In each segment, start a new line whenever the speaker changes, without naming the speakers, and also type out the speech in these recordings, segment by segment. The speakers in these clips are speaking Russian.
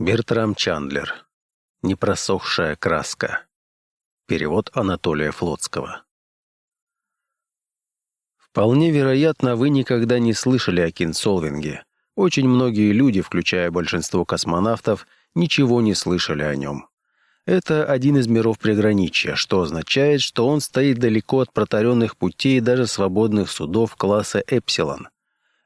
Бертрам Чандлер. Непросохшая краска. Перевод Анатолия Флотского. Вполне вероятно, вы никогда не слышали о Кинсолвинге. Очень многие люди, включая большинство космонавтов, ничего не слышали о нем. Это один из миров приграничья, что означает, что он стоит далеко от протаренных путей даже свободных судов класса Эпсилон.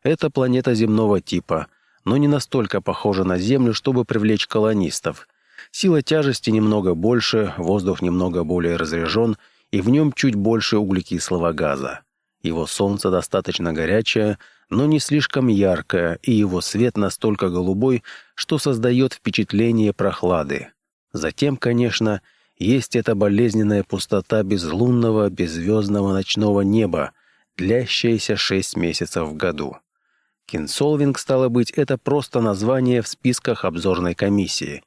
Это планета земного типа, но не настолько похожа на Землю, чтобы привлечь колонистов. Сила тяжести немного больше, воздух немного более разряжен, и в нем чуть больше углекислого газа. Его солнце достаточно горячее, но не слишком яркое, и его свет настолько голубой, что создает впечатление прохлады. Затем, конечно, есть эта болезненная пустота безлунного, беззвездного ночного неба, длящаяся шесть месяцев в году. Кинсолвинг, стало быть, это просто название в списках обзорной комиссии.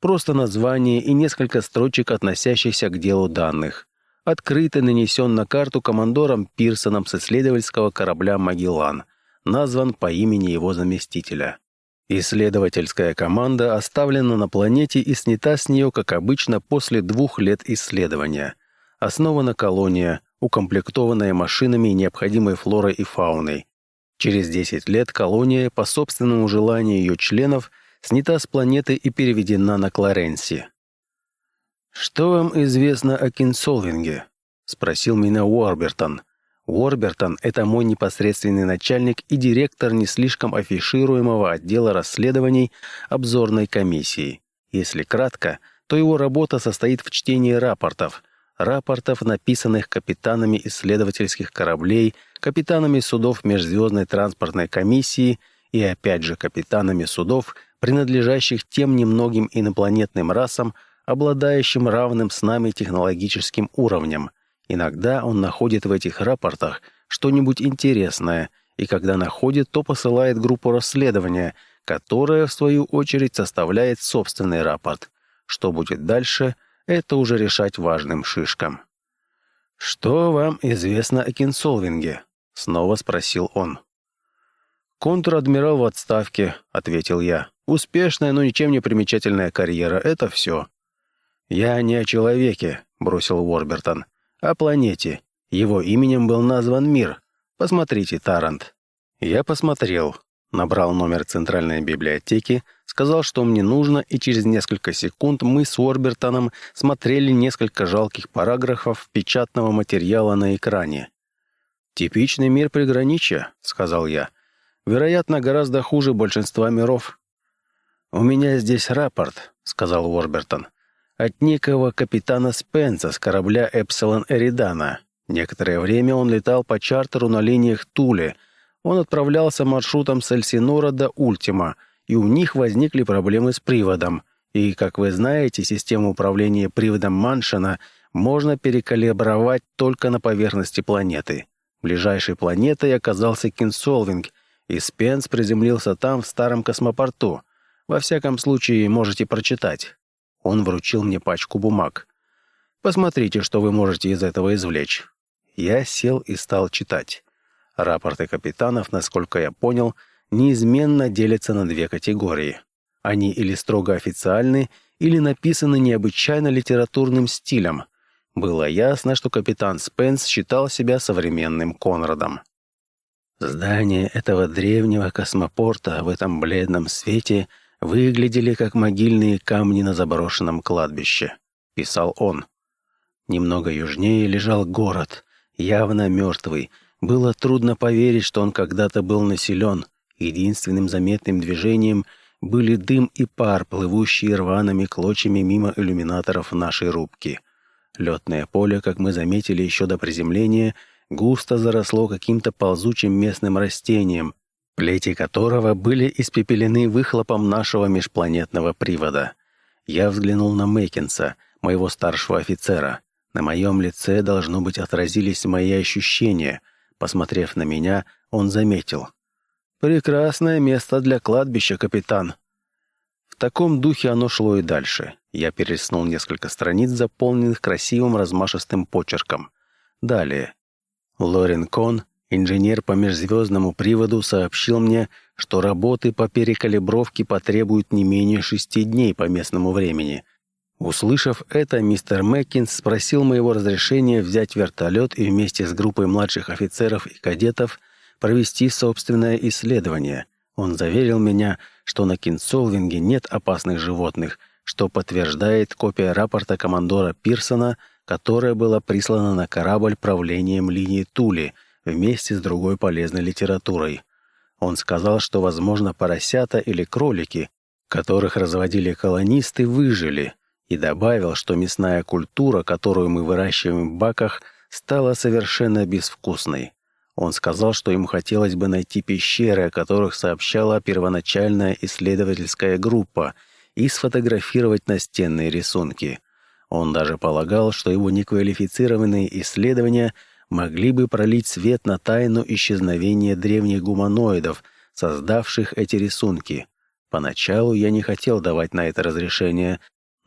Просто название и несколько строчек, относящихся к делу данных. Открыто нанесен на карту командором Пирсоном с исследовательского корабля «Магеллан», назван по имени его заместителя. Исследовательская команда оставлена на планете и снята с нее, как обычно, после двух лет исследования. Основана колония, укомплектованная машинами и необходимой флорой и фауной, Через 10 лет колония, по собственному желанию ее членов, снята с планеты и переведена на Кларенси. «Что вам известно о Кинсолвинге?» — спросил меня Уорбертон. Уорбертон — это мой непосредственный начальник и директор не слишком афишируемого отдела расследований обзорной комиссии. Если кратко, то его работа состоит в чтении рапортов, рапортов, написанных капитанами исследовательских кораблей, капитанами судов Межзвездной транспортной комиссии и опять же капитанами судов, принадлежащих тем немногим инопланетным расам, обладающим равным с нами технологическим уровнем. Иногда он находит в этих рапортах что-нибудь интересное, и когда находит, то посылает группу расследования, которая, в свою очередь, составляет собственный рапорт. Что будет дальше – это уже решать важным шишкам. «Что вам известно о Кинсолвинге?» — снова спросил он. «Контр-адмирал в отставке», — ответил я. «Успешная, но ничем не примечательная карьера — это все». «Я не о человеке», — бросил Уорбертон, — «о планете. Его именем был назван мир. Посмотрите, Тарант». Я посмотрел, набрал номер центральной библиотеки, сказал, что мне нужно, и через несколько секунд мы с Уорбертоном смотрели несколько жалких параграфов печатного материала на экране. «Типичный мир приграничья», — сказал я. «Вероятно, гораздо хуже большинства миров». «У меня здесь рапорт», — сказал Уорбертон, «от некого капитана Спенса с корабля «Эпсилон Эридана». Некоторое время он летал по чартеру на линиях Туле. Он отправлялся маршрутом с Эльсинора до Ультима — и у них возникли проблемы с приводом. И, как вы знаете, систему управления приводом Маншина можно перекалибровать только на поверхности планеты. Ближайшей планетой оказался Кинсолвинг, и Спенс приземлился там, в старом космопорту. Во всяком случае, можете прочитать. Он вручил мне пачку бумаг. Посмотрите, что вы можете из этого извлечь. Я сел и стал читать. Рапорты капитанов, насколько я понял, неизменно делятся на две категории. Они или строго официальны, или написаны необычайно литературным стилем. Было ясно, что капитан Спенс считал себя современным Конрадом. Здания этого древнего космопорта в этом бледном свете выглядели как могильные камни на заброшенном кладбище, писал он. Немного южнее лежал город, явно мертвый. Было трудно поверить, что он когда-то был населен – Единственным заметным движением были дым и пар, плывущие рваными клочьями мимо иллюминаторов нашей рубки. Летное поле, как мы заметили еще до приземления, густо заросло каким-то ползучим местным растением, плети которого были испепелены выхлопом нашего межпланетного привода. Я взглянул на Мэкинса, моего старшего офицера. На моем лице, должно быть, отразились мои ощущения. Посмотрев на меня, он заметил. «Прекрасное место для кладбища, капитан». В таком духе оно шло и дальше. Я перелистнул несколько страниц, заполненных красивым размашистым почерком. Далее. Лорен Кон, инженер по межзвездному приводу, сообщил мне, что работы по перекалибровке потребуют не менее шести дней по местному времени. Услышав это, мистер Мэккинс спросил моего разрешения взять вертолет и вместе с группой младших офицеров и кадетов провести собственное исследование. Он заверил меня, что на Кинсолвинге нет опасных животных, что подтверждает копия рапорта командора Пирсона, которая была прислана на корабль правлением линии Тули вместе с другой полезной литературой. Он сказал, что, возможно, поросята или кролики, которых разводили колонисты, выжили, и добавил, что мясная культура, которую мы выращиваем в баках, стала совершенно безвкусной. Он сказал, что ему хотелось бы найти пещеры, о которых сообщала первоначальная исследовательская группа, и сфотографировать настенные рисунки. Он даже полагал, что его неквалифицированные исследования могли бы пролить свет на тайну исчезновения древних гуманоидов, создавших эти рисунки. Поначалу я не хотел давать на это разрешение,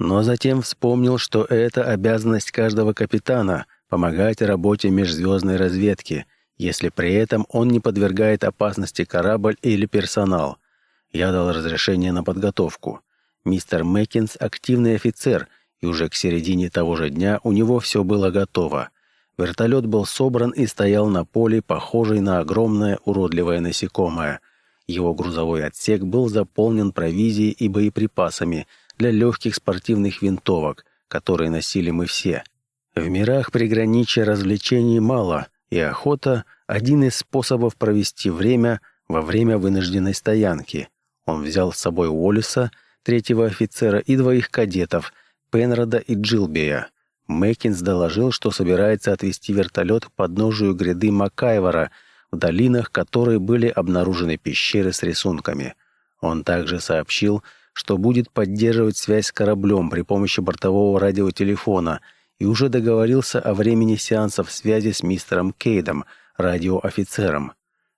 но затем вспомнил, что это обязанность каждого капитана — помогать работе межзвездной разведки, если при этом он не подвергает опасности корабль или персонал. Я дал разрешение на подготовку. Мистер Мэккинс — активный офицер, и уже к середине того же дня у него все было готово. Вертолет был собран и стоял на поле, похожий на огромное уродливое насекомое. Его грузовой отсек был заполнен провизией и боеприпасами — для легких спортивных винтовок, которые носили мы все. В мирах приграничья развлечений мало, и охота – один из способов провести время во время вынужденной стоянки. Он взял с собой Уоллиса, третьего офицера и двоих кадетов, Пенрода и Джилбия. Мэккинс доложил, что собирается отвезти вертолет к подножию гряды Макайвора, в долинах которой были обнаружены пещеры с рисунками. Он также сообщил, что будет поддерживать связь с кораблем при помощи бортового радиотелефона и уже договорился о времени сеансов связи с мистером Кейдом, радиоофицером.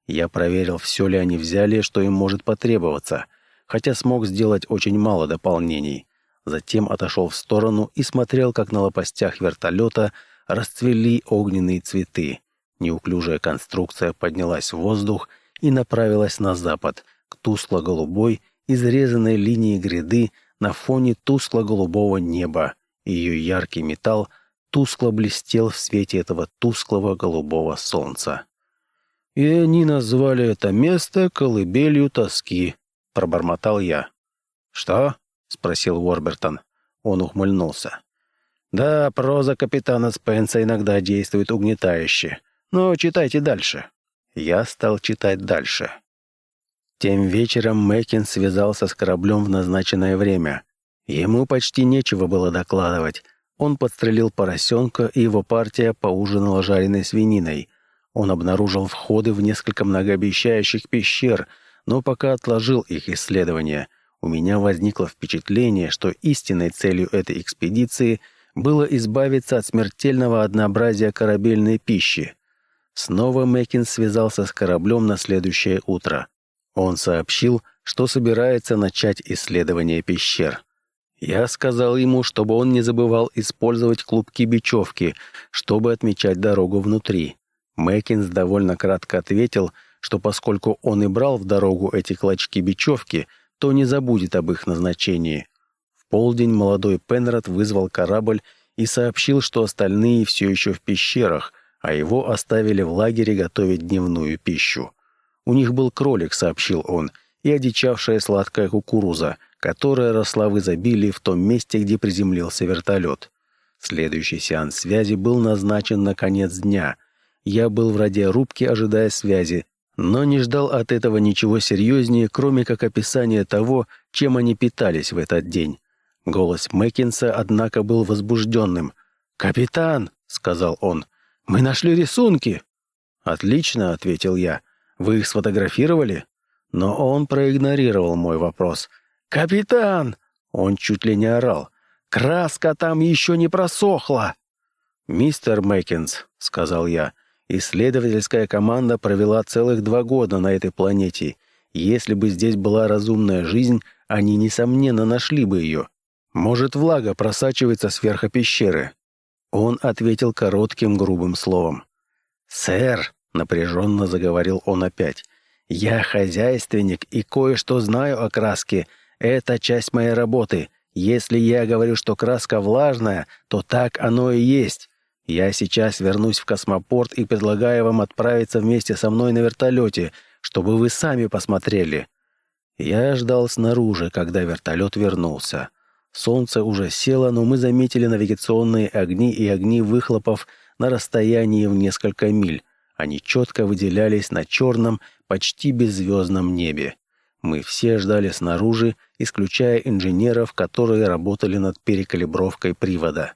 Я проверил, все ли они взяли, что им может потребоваться, хотя смог сделать очень мало дополнений. Затем отошел в сторону и смотрел, как на лопастях вертолета расцвели огненные цветы. Неуклюжая конструкция поднялась в воздух и направилась на запад, к тускло-голубой изрезанной линии гряды на фоне тускло-голубого неба, ее яркий металл тускло блестел в свете этого тусклого голубого солнца. «И они назвали это место колыбелью тоски», — пробормотал я. «Что?» — спросил Уорбертон. Он ухмыльнулся. «Да, проза капитана Спенса иногда действует угнетающе. Но читайте дальше». Я стал читать дальше. Тем вечером Мэкин связался с кораблем в назначенное время. Ему почти нечего было докладывать. Он подстрелил поросенка, и его партия поужинала жареной свининой. Он обнаружил входы в несколько многообещающих пещер, но пока отложил их исследование. У меня возникло впечатление, что истинной целью этой экспедиции было избавиться от смертельного однообразия корабельной пищи. Снова Мэкин связался с кораблем на следующее утро. Он сообщил, что собирается начать исследование пещер. Я сказал ему, чтобы он не забывал использовать клубки бечевки, чтобы отмечать дорогу внутри. Мэкинс довольно кратко ответил, что поскольку он и брал в дорогу эти клочки бечевки, то не забудет об их назначении. В полдень молодой Пенрод вызвал корабль и сообщил, что остальные все еще в пещерах, а его оставили в лагере готовить дневную пищу. У них был кролик, сообщил он, и одичавшая сладкая кукуруза, которая росла в изобилии в том месте, где приземлился вертолет. Следующий сеанс связи был назначен на конец дня. Я был в радиорубке, ожидая связи, но не ждал от этого ничего серьезнее, кроме как описания того, чем они питались в этот день. Голос Мэккинса, однако, был возбужденным. «Капитан!» — сказал он. «Мы нашли рисунки!» «Отлично!» — ответил я. Вы их сфотографировали?» Но он проигнорировал мой вопрос. «Капитан!» Он чуть ли не орал. «Краска там еще не просохла!» «Мистер Мэккинс», — сказал я, — «исследовательская команда провела целых два года на этой планете. Если бы здесь была разумная жизнь, они, несомненно, нашли бы ее. Может, влага просачивается сверху пещеры?» Он ответил коротким грубым словом. «Сэр, Напряженно заговорил он опять. Я хозяйственник и кое-что знаю о краске. Это часть моей работы. Если я говорю, что краска влажная, то так оно и есть. Я сейчас вернусь в космопорт и предлагаю вам отправиться вместе со мной на вертолете, чтобы вы сами посмотрели». Я ждал снаружи, когда вертолет вернулся. Солнце уже село, но мы заметили навигационные огни и огни выхлопов на расстоянии в несколько миль. Они четко выделялись на черном, почти беззвездном небе. Мы все ждали снаружи, исключая инженеров, которые работали над перекалибровкой привода.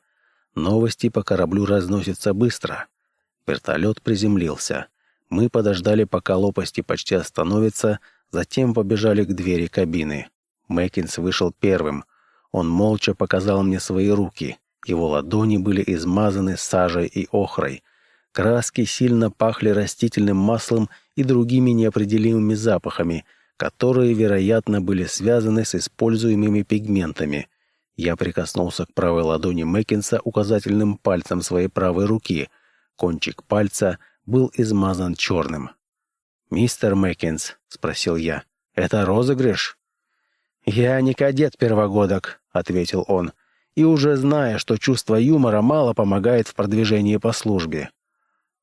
Новости по кораблю разносятся быстро. Вертолет приземлился. Мы подождали, пока лопасти почти остановятся, затем побежали к двери кабины. Мэккинс вышел первым. Он молча показал мне свои руки. Его ладони были измазаны сажей и охрой. Краски сильно пахли растительным маслом и другими неопределимыми запахами, которые, вероятно, были связаны с используемыми пигментами. Я прикоснулся к правой ладони Мэккинса указательным пальцем своей правой руки. Кончик пальца был измазан черным. «Мистер Мэккинс», — спросил я, — «это розыгрыш?» «Я не кадет первогодок», — ответил он, «и уже зная, что чувство юмора мало помогает в продвижении по службе».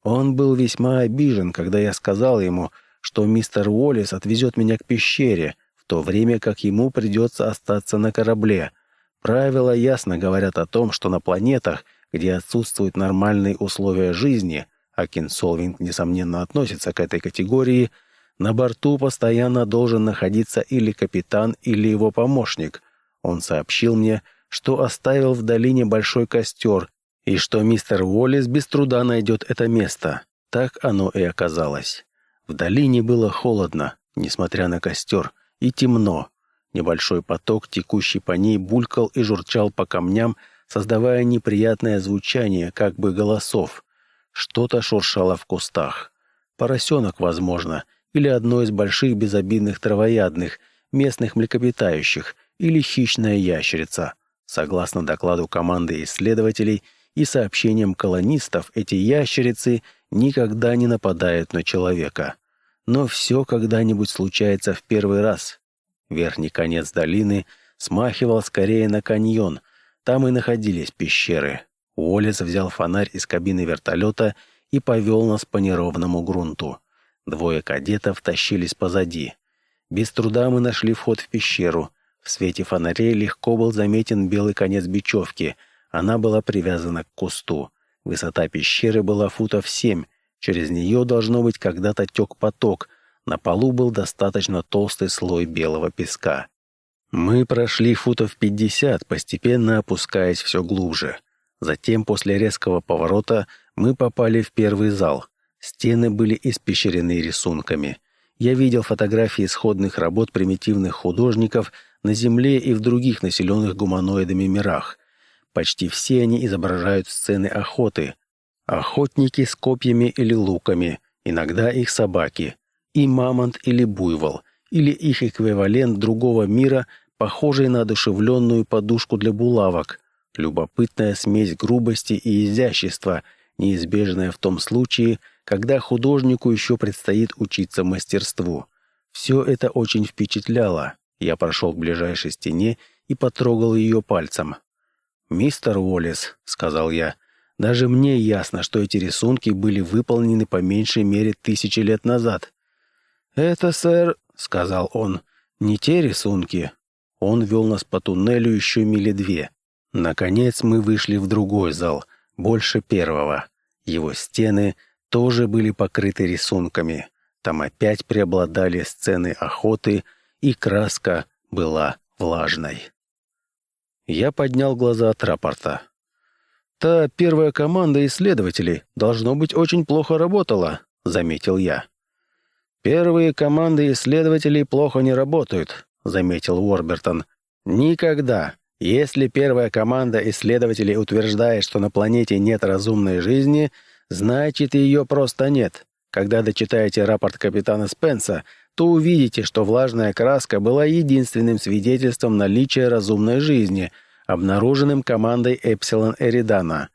Он был весьма обижен, когда я сказал ему, что мистер Уоллес отвезет меня к пещере, в то время как ему придется остаться на корабле — Правила ясно говорят о том, что на планетах, где отсутствуют нормальные условия жизни, а Кинсолвинг, несомненно, относится к этой категории, на борту постоянно должен находиться или капитан, или его помощник. Он сообщил мне, что оставил в долине большой костер, и что мистер Уоллес без труда найдет это место. Так оно и оказалось. В долине было холодно, несмотря на костер, и темно, Небольшой поток, текущий по ней, булькал и журчал по камням, создавая неприятное звучание, как бы голосов. Что-то шуршало в кустах. Поросенок, возможно, или одно из больших безобидных травоядных, местных млекопитающих, или хищная ящерица. Согласно докладу команды исследователей и сообщениям колонистов, эти ящерицы никогда не нападают на человека. Но все когда-нибудь случается в первый раз, Верхний конец долины смахивал скорее на каньон. Там и находились пещеры. Уоллес взял фонарь из кабины вертолета и повел нас по неровному грунту. Двое кадетов тащились позади. Без труда мы нашли вход в пещеру. В свете фонарей легко был заметен белый конец бечевки. Она была привязана к кусту. Высота пещеры была футов семь. Через нее, должно быть, когда-то тек поток, на полу был достаточно толстый слой белого песка. Мы прошли футов пятьдесят, постепенно опускаясь все глубже. Затем, после резкого поворота, мы попали в первый зал. Стены были испещрены рисунками. Я видел фотографии исходных работ примитивных художников на Земле и в других населенных гуманоидами мирах. Почти все они изображают сцены охоты. Охотники с копьями или луками, иногда их собаки, и мамонт или буйвол, или их эквивалент другого мира, похожий на одушевленную подушку для булавок. Любопытная смесь грубости и изящества, неизбежная в том случае, когда художнику еще предстоит учиться мастерству. Все это очень впечатляло. Я прошел к ближайшей стене и потрогал ее пальцем. «Мистер Уоллес», — сказал я, — «даже мне ясно, что эти рисунки были выполнены по меньшей мере тысячи лет назад. «Это, сэр», — сказал он, — «не те рисунки». Он вел нас по туннелю еще мили две. Наконец мы вышли в другой зал, больше первого. Его стены тоже были покрыты рисунками. Там опять преобладали сцены охоты, и краска была влажной. Я поднял глаза от рапорта. «Та первая команда исследователей, должно быть, очень плохо работала», — заметил я. «Первые команды исследователей плохо не работают», — заметил Уорбертон. «Никогда. Если первая команда исследователей утверждает, что на планете нет разумной жизни, значит, ее просто нет. Когда дочитаете рапорт капитана Спенса, то увидите, что влажная краска была единственным свидетельством наличия разумной жизни, обнаруженным командой Эпсилон Эридана.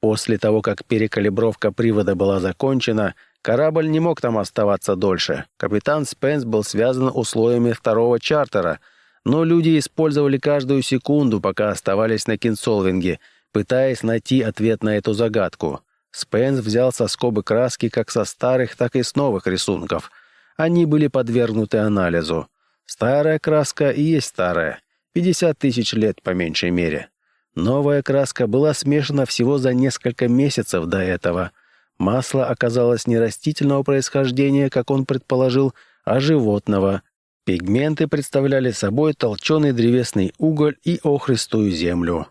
После того, как перекалибровка привода была закончена, Корабль не мог там оставаться дольше. Капитан Спенс был связан условиями второго чартера, но люди использовали каждую секунду, пока оставались на Кинсолвинге, пытаясь найти ответ на эту загадку. Спенс взял со скобы краски как со старых, так и с новых рисунков. Они были подвергнуты анализу. Старая краска и есть старая. 50 тысяч лет по меньшей мере. Новая краска была смешана всего за несколько месяцев до этого. Масло оказалось не растительного происхождения, как он предположил, а животного. Пигменты представляли собой толченый древесный уголь и охристую землю.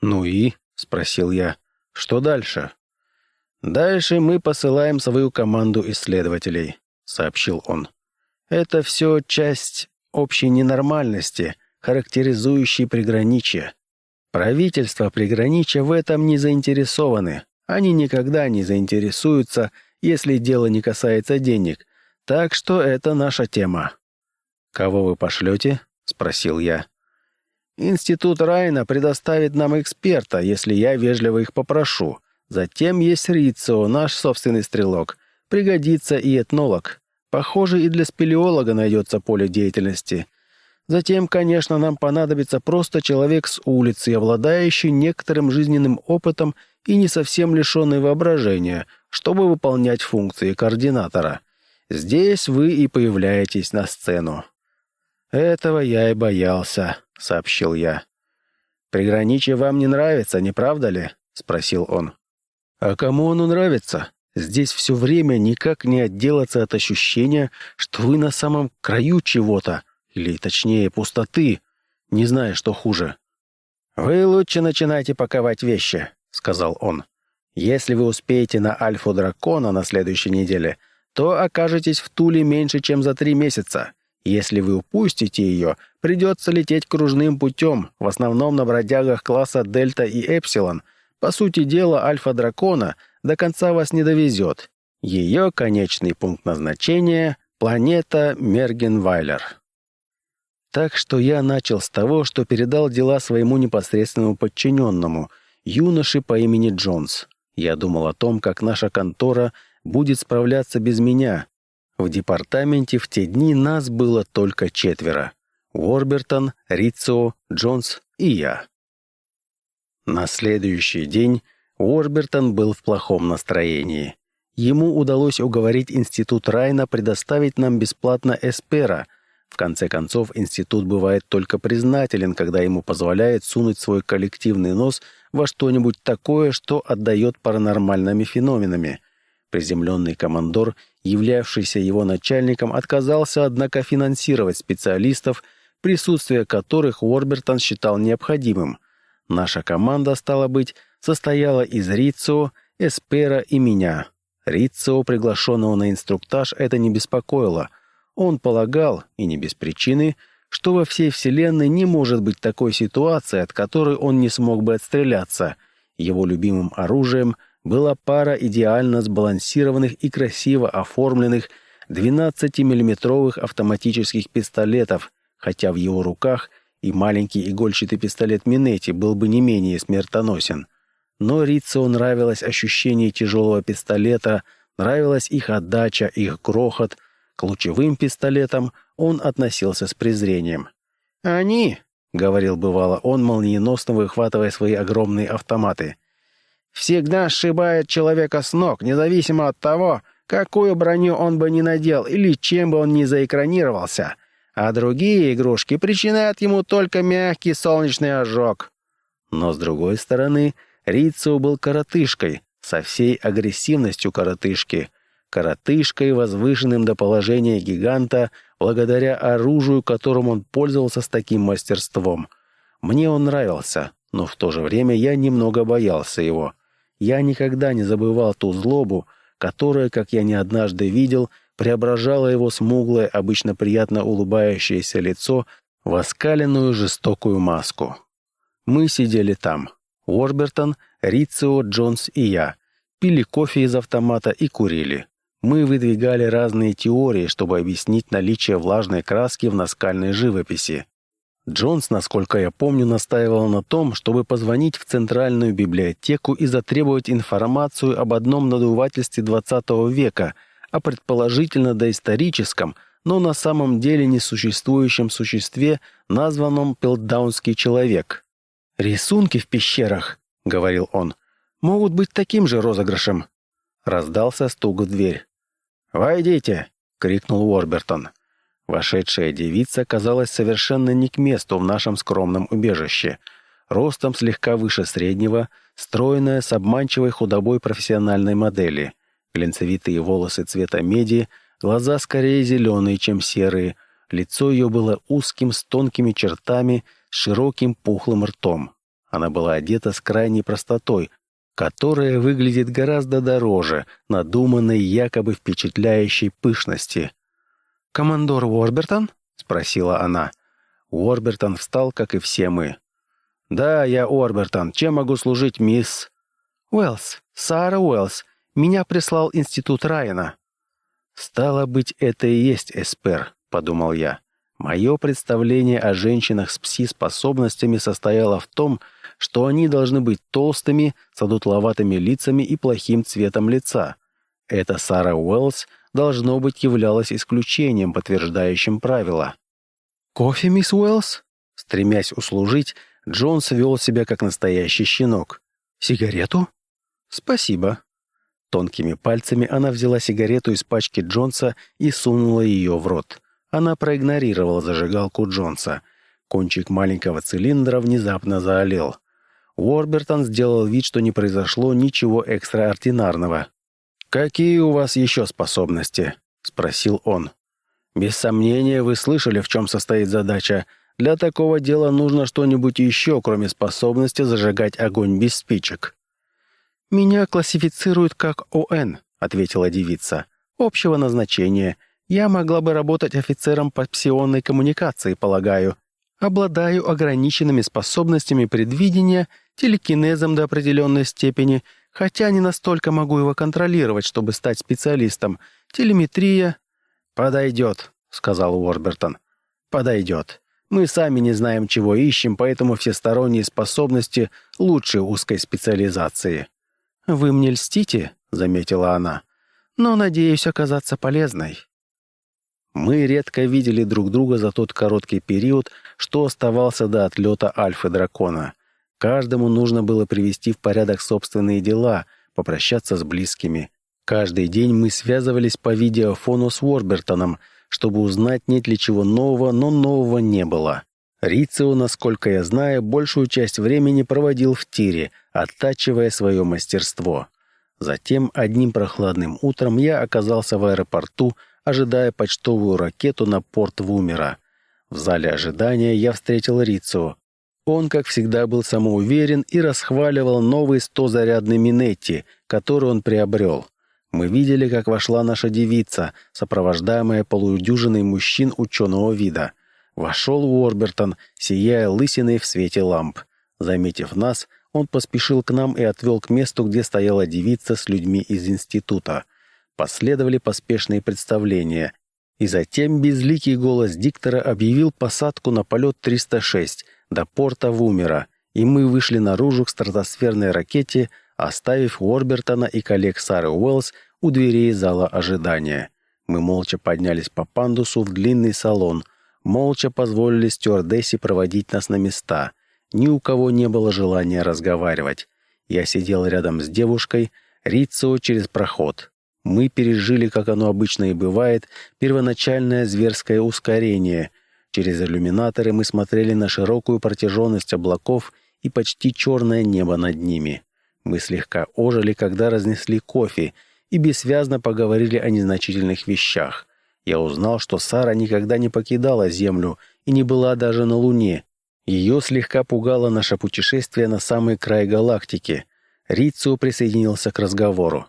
«Ну и?» — спросил я. «Что дальше?» «Дальше мы посылаем свою команду исследователей», — сообщил он. «Это все часть общей ненормальности, характеризующей приграничье. Правительства приграничья в этом не заинтересованы. Они никогда не заинтересуются, если дело не касается денег. Так что это наша тема». «Кого вы пошлете?» — спросил я. «Институт Райна предоставит нам эксперта, если я вежливо их попрошу. Затем есть Рицио, наш собственный стрелок. Пригодится и этнолог. Похоже, и для спелеолога найдется поле деятельности. Затем, конечно, нам понадобится просто человек с улицы, обладающий некоторым жизненным опытом и не совсем лишенный воображения, чтобы выполнять функции координатора. Здесь вы и появляетесь на сцену. «Этого я и боялся», — сообщил я. «Приграничье вам не нравится, не правда ли?» — спросил он. А кому оно нравится? Здесь все время никак не отделаться от ощущения, что вы на самом краю чего-то, или, точнее, пустоты, не зная, что хуже. «Вы лучше начинайте паковать вещи», — сказал он. «Если вы успеете на Альфу Дракона на следующей неделе, то окажетесь в Туле меньше, чем за три месяца. Если вы упустите ее, придется лететь кружным путем, в основном на бродягах класса Дельта и Эпсилон — по сути дела, Альфа-дракона до конца вас не довезет. Ее конечный пункт назначения — планета Мергенвайлер. Так что я начал с того, что передал дела своему непосредственному подчиненному, юноше по имени Джонс. Я думал о том, как наша контора будет справляться без меня. В департаменте в те дни нас было только четверо. Уорбертон, Рицио, Джонс и я. На следующий день Уорбертон был в плохом настроении. Ему удалось уговорить Институт Райна предоставить нам бесплатно Эспера. В конце концов, институт бывает только признателен, когда ему позволяет сунуть свой коллективный нос во что-нибудь такое, что отдает паранормальными феноменами. Приземленный командор, являвшийся его начальником, отказался, однако, финансировать специалистов, присутствие которых Уорбертон считал необходимым – Наша команда, стала быть, состояла из Рицио, Эспера и меня. Рицио, приглашенного на инструктаж, это не беспокоило. Он полагал, и не без причины, что во всей Вселенной не может быть такой ситуации, от которой он не смог бы отстреляться. Его любимым оружием была пара идеально сбалансированных и красиво оформленных 12-миллиметровых автоматических пистолетов, хотя в его руках и маленький игольчатый пистолет Минетти был бы не менее смертоносен. Но Рицио нравилось ощущение тяжелого пистолета, нравилась их отдача, их грохот. К лучевым пистолетам он относился с презрением. «Они», — говорил бывало он, молниеносно выхватывая свои огромные автоматы, «всегда сшибают человека с ног, независимо от того, какую броню он бы ни надел или чем бы он ни заэкранировался а другие игрушки причиняют ему только мягкий солнечный ожог. Но, с другой стороны, Рицио был коротышкой, со всей агрессивностью коротышки, коротышкой, возвышенным до положения гиганта, благодаря оружию, которым он пользовался с таким мастерством. Мне он нравился, но в то же время я немного боялся его. Я никогда не забывал ту злобу, которая, как я не однажды видел, преображало его смуглое, обычно приятно улыбающееся лицо в оскаленную жестокую маску. Мы сидели там. Уорбертон, Рицио, Джонс и я. Пили кофе из автомата и курили. Мы выдвигали разные теории, чтобы объяснить наличие влажной краски в наскальной живописи. Джонс, насколько я помню, настаивал на том, чтобы позвонить в Центральную библиотеку и затребовать информацию об одном надувательстве XX века, о предположительно доисторическом, но на самом деле несуществующем существе, названном Пилдаунский человек. «Рисунки в пещерах», — говорил он, — «могут быть таким же розыгрышем». Раздался стук в дверь. «Войдите!» — крикнул Уорбертон. Вошедшая девица казалась совершенно не к месту в нашем скромном убежище. Ростом слегка выше среднего, стройная, с обманчивой худобой профессиональной модели. Глинцевитые волосы цвета меди, глаза скорее зеленые, чем серые. Лицо ее было узким, с тонкими чертами, с широким пухлым ртом. Она была одета с крайней простотой, которая выглядит гораздо дороже, надуманной якобы впечатляющей пышности. «Командор Уорбертон?» — спросила она. Уорбертон встал, как и все мы. «Да, я Уорбертон. Чем могу служить, мисс?» «Уэллс. Сара Уэллс. Меня прислал институт Райана». «Стало быть, это и есть Эспер», — подумал я. Мое представление о женщинах с пси-способностями состояло в том, что они должны быть толстыми, с одутловатыми лицами и плохим цветом лица. Это Сара Уэллс — должно быть, являлось исключением, подтверждающим правило. «Кофе, мисс Уэллс?» Стремясь услужить, Джонс вел себя как настоящий щенок. «Сигарету?» «Спасибо». Тонкими пальцами она взяла сигарету из пачки Джонса и сунула ее в рот. Она проигнорировала зажигалку Джонса. Кончик маленького цилиндра внезапно заолел. Уорбертон сделал вид, что не произошло ничего экстраординарного. «Какие у вас еще способности?» — спросил он. «Без сомнения, вы слышали, в чем состоит задача. Для такого дела нужно что-нибудь еще, кроме способности зажигать огонь без спичек». «Меня классифицируют как ОН», — ответила девица. «Общего назначения. Я могла бы работать офицером по псионной коммуникации, полагаю. Обладаю ограниченными способностями предвидения, телекинезом до определенной степени — хотя не настолько могу его контролировать, чтобы стать специалистом. Телеметрия...» «Подойдет», — сказал Уорбертон. «Подойдет. Мы сами не знаем, чего ищем, поэтому всесторонние способности лучше узкой специализации». «Вы мне льстите», — заметила она, — «но надеюсь оказаться полезной». Мы редко видели друг друга за тот короткий период, что оставался до отлета Альфы-дракона. Каждому нужно было привести в порядок собственные дела, попрощаться с близкими. Каждый день мы связывались по видеофону с Уорбертоном, чтобы узнать, нет ли чего нового, но нового не было. Рицио, насколько я знаю, большую часть времени проводил в тире, оттачивая свое мастерство. Затем одним прохладным утром я оказался в аэропорту, ожидая почтовую ракету на порт Вумера. В зале ожидания я встретил Рицио, он, как всегда, был самоуверен и расхваливал новый 100-зарядный Минетти, который он приобрел. Мы видели, как вошла наша девица, сопровождаемая полудюжиной мужчин ученого вида. Вошел Уорбертон, сияя лысиной в свете ламп. Заметив нас, он поспешил к нам и отвел к месту, где стояла девица с людьми из института. Последовали поспешные представления. И затем безликий голос диктора объявил посадку на полет 306 — до порта Вумера, и мы вышли наружу к стратосферной ракете, оставив Уорбертона и коллег Сары Уэллс у дверей зала ожидания. Мы молча поднялись по пандусу в длинный салон, молча позволили стюардессе проводить нас на места. Ни у кого не было желания разговаривать. Я сидел рядом с девушкой, Рицио через проход. Мы пережили, как оно обычно и бывает, первоначальное зверское ускорение, Через иллюминаторы мы смотрели на широкую протяженность облаков и почти черное небо над ними. Мы слегка ожили, когда разнесли кофе, и бессвязно поговорили о незначительных вещах. Я узнал, что Сара никогда не покидала Землю и не была даже на Луне. Ее слегка пугало наше путешествие на самый край галактики. Рицио присоединился к разговору.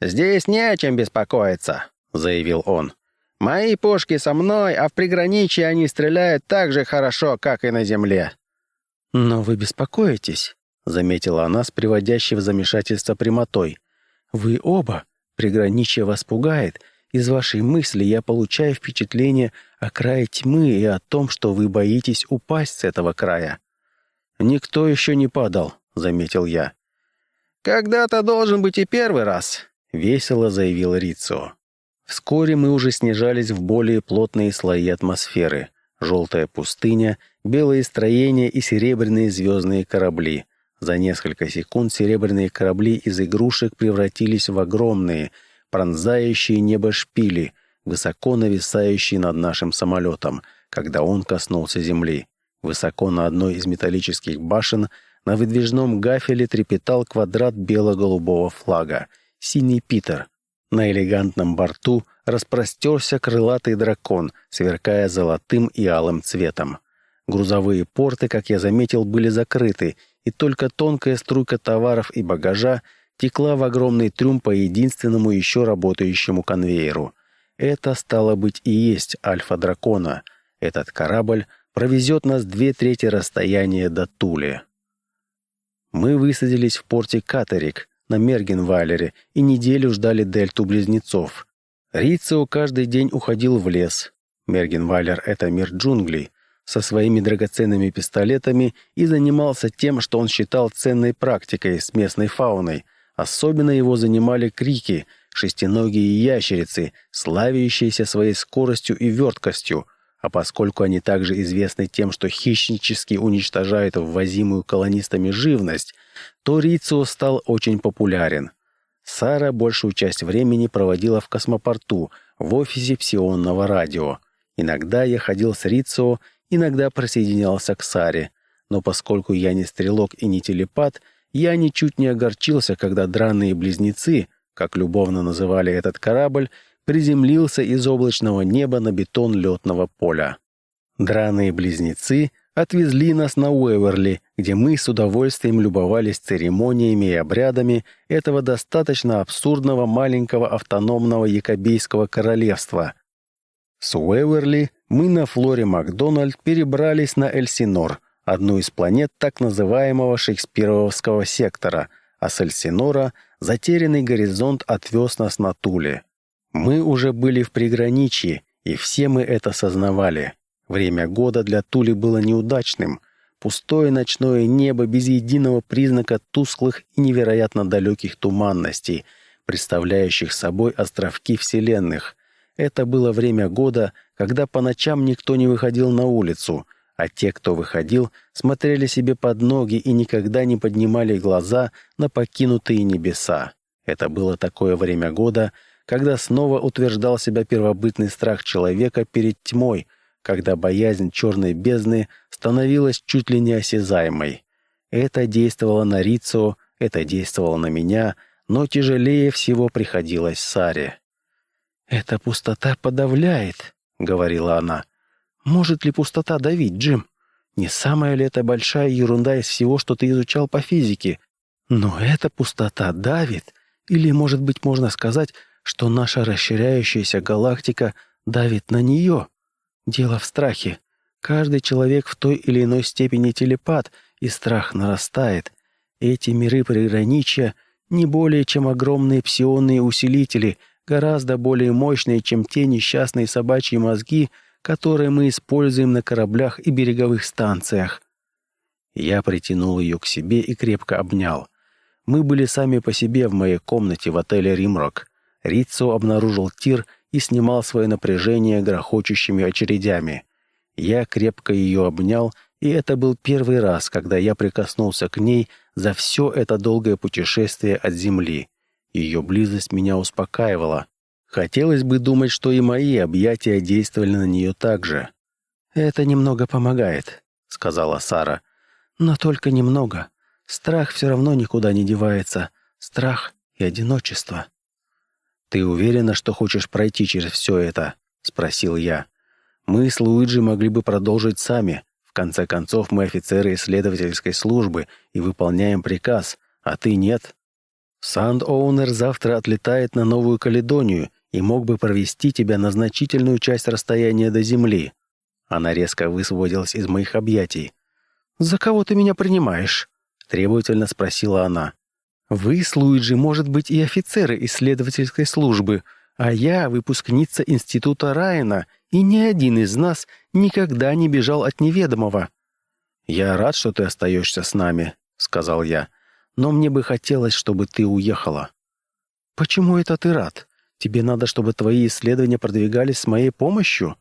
«Здесь не о чем беспокоиться», — заявил он. Мои пушки со мной, а в приграничье они стреляют так же хорошо, как и на земле». «Но вы беспокоитесь», — заметила она с приводящей в замешательство прямотой. «Вы оба. Приграничье вас пугает, Из вашей мысли я получаю впечатление о крае тьмы и о том, что вы боитесь упасть с этого края». «Никто еще не падал», — заметил я. «Когда-то должен быть и первый раз», — весело заявил Рицо. Вскоре мы уже снижались в более плотные слои атмосферы. Желтая пустыня, белые строения и серебряные звездные корабли. За несколько секунд серебряные корабли из игрушек превратились в огромные, пронзающие небо шпили, высоко нависающие над нашим самолетом, когда он коснулся земли. Высоко на одной из металлических башен на выдвижном гафеле трепетал квадрат бело-голубого флага — «Синий Питер», на элегантном борту распростерся крылатый дракон, сверкая золотым и алым цветом. Грузовые порты, как я заметил, были закрыты, и только тонкая струйка товаров и багажа текла в огромный трюм по единственному еще работающему конвейеру. Это, стало быть, и есть Альфа-Дракона. Этот корабль провезет нас две трети расстояния до Тули. Мы высадились в порте Катерик, на Мергенвалере и неделю ждали дельту близнецов. Рицио каждый день уходил в лес. Мергенвалер — это мир джунглей, со своими драгоценными пистолетами и занимался тем, что он считал ценной практикой с местной фауной. Особенно его занимали крики, шестиногие ящерицы, славящиеся своей скоростью и верткостью, а поскольку они также известны тем, что хищнически уничтожают ввозимую колонистами живность, то Рицио стал очень популярен. Сара большую часть времени проводила в космопорту, в офисе псионного радио. Иногда я ходил с Рицио, иногда присоединялся к Саре. Но поскольку я не стрелок и не телепат, я ничуть не огорчился, когда драные близнецы, как любовно называли этот корабль, приземлился из облачного неба на бетон летного поля. Драные близнецы отвезли нас на Уэверли, где мы с удовольствием любовались церемониями и обрядами этого достаточно абсурдного маленького автономного якобейского королевства. С Уэверли мы на флоре Макдональд перебрались на Эльсинор, одну из планет так называемого шекспировского сектора, а с Эльсинора затерянный горизонт отвез нас на Туле. Мы уже были в приграничье, и все мы это сознавали. Время года для Тули было неудачным. Пустое ночное небо без единого признака тусклых и невероятно далеких туманностей, представляющих собой островки вселенных. Это было время года, когда по ночам никто не выходил на улицу, а те, кто выходил, смотрели себе под ноги и никогда не поднимали глаза на покинутые небеса. Это было такое время года, когда снова утверждал себя первобытный страх человека перед тьмой — когда боязнь черной бездны становилась чуть ли не осязаемой. Это действовало на Рицио, это действовало на меня, но тяжелее всего приходилось Саре. «Эта пустота подавляет», — говорила она. «Может ли пустота давить, Джим? Не самая ли это большая ерунда из всего, что ты изучал по физике? Но эта пустота давит, или, может быть, можно сказать, что наша расширяющаяся галактика давит на нее?» Дело в страхе. Каждый человек в той или иной степени телепат, и страх нарастает. Эти миры приграничья не более чем огромные псионные усилители, гораздо более мощные, чем те несчастные собачьи мозги, которые мы используем на кораблях и береговых станциях. Я притянул ее к себе и крепко обнял. Мы были сами по себе в моей комнате в отеле «Римрок». Рицо обнаружил тир и снимал свое напряжение грохочущими очередями. Я крепко ее обнял, и это был первый раз, когда я прикоснулся к ней за все это долгое путешествие от земли. Ее близость меня успокаивала. Хотелось бы думать, что и мои объятия действовали на нее так же. «Это немного помогает», — сказала Сара. «Но только немного. Страх все равно никуда не девается. Страх и одиночество». «Ты уверена, что хочешь пройти через все это?» — спросил я. «Мы с Луиджи могли бы продолжить сами. В конце концов, мы офицеры исследовательской службы и выполняем приказ, а ты нет». «Санд-Оунер завтра отлетает на Новую Каледонию и мог бы провести тебя на значительную часть расстояния до Земли». Она резко высвободилась из моих объятий. «За кого ты меня принимаешь?» — требовательно спросила она. Вы с может быть, и офицеры исследовательской службы, А я выпускница института Райана, и ни один из нас никогда не бежал от неведомого». «Я рад, что ты остаешься с нами», — сказал я. «Но мне бы хотелось, чтобы ты уехала». «Почему это ты рад? Тебе надо, чтобы твои исследования продвигались с моей помощью?»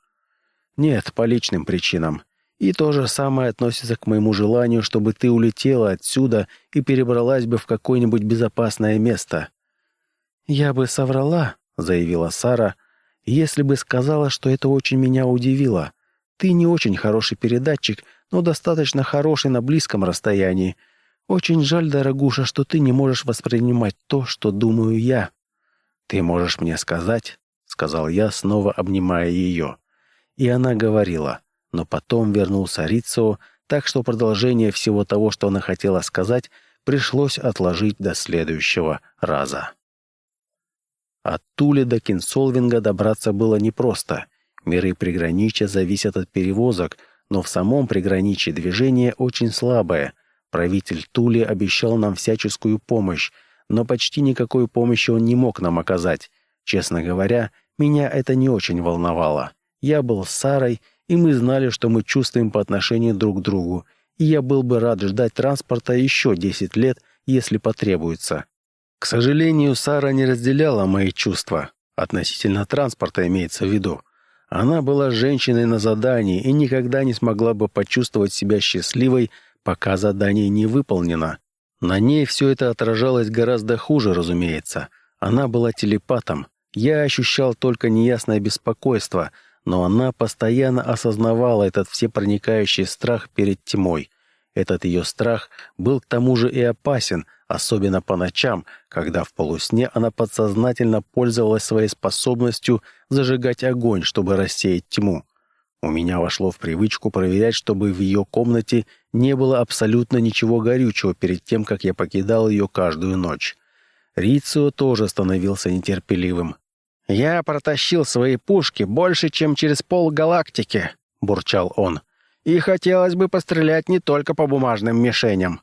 «Нет, по личным причинам. И то же самое относится к моему желанию, чтобы ты улетела отсюда и перебралась бы в какое-нибудь безопасное место». «Я бы соврала», — заявила Сара, — «если бы сказала, что это очень меня удивило. Ты не очень хороший передатчик, но достаточно хороший на близком расстоянии. Очень жаль, дорогуша, что ты не можешь воспринимать то, что думаю я». «Ты можешь мне сказать?» — сказал я, снова обнимая ее. И она говорила — но потом вернулся Рицо, так что продолжение всего того, что она хотела сказать, пришлось отложить до следующего раза. От Тули до Кинсолвинга добраться было непросто. Миры приграничья зависят от перевозок, но в самом приграничье движение очень слабое. Правитель Тули обещал нам всяческую помощь, но почти никакой помощи он не мог нам оказать. Честно говоря, меня это не очень волновало. Я был с Сарой, и мы знали, что мы чувствуем по отношению друг к другу, и я был бы рад ждать транспорта еще 10 лет, если потребуется. К сожалению, Сара не разделяла мои чувства. Относительно транспорта имеется в виду. Она была женщиной на задании и никогда не смогла бы почувствовать себя счастливой, пока задание не выполнено. На ней все это отражалось гораздо хуже, разумеется. Она была телепатом. Я ощущал только неясное беспокойство – но она постоянно осознавала этот всепроникающий страх перед тьмой. Этот ее страх был к тому же и опасен, особенно по ночам, когда в полусне она подсознательно пользовалась своей способностью зажигать огонь, чтобы рассеять тьму. У меня вошло в привычку проверять, чтобы в ее комнате не было абсолютно ничего горючего перед тем, как я покидал ее каждую ночь. Рицио тоже становился нетерпеливым. «Я протащил свои пушки больше, чем через пол галактики», — бурчал он. «И хотелось бы пострелять не только по бумажным мишеням».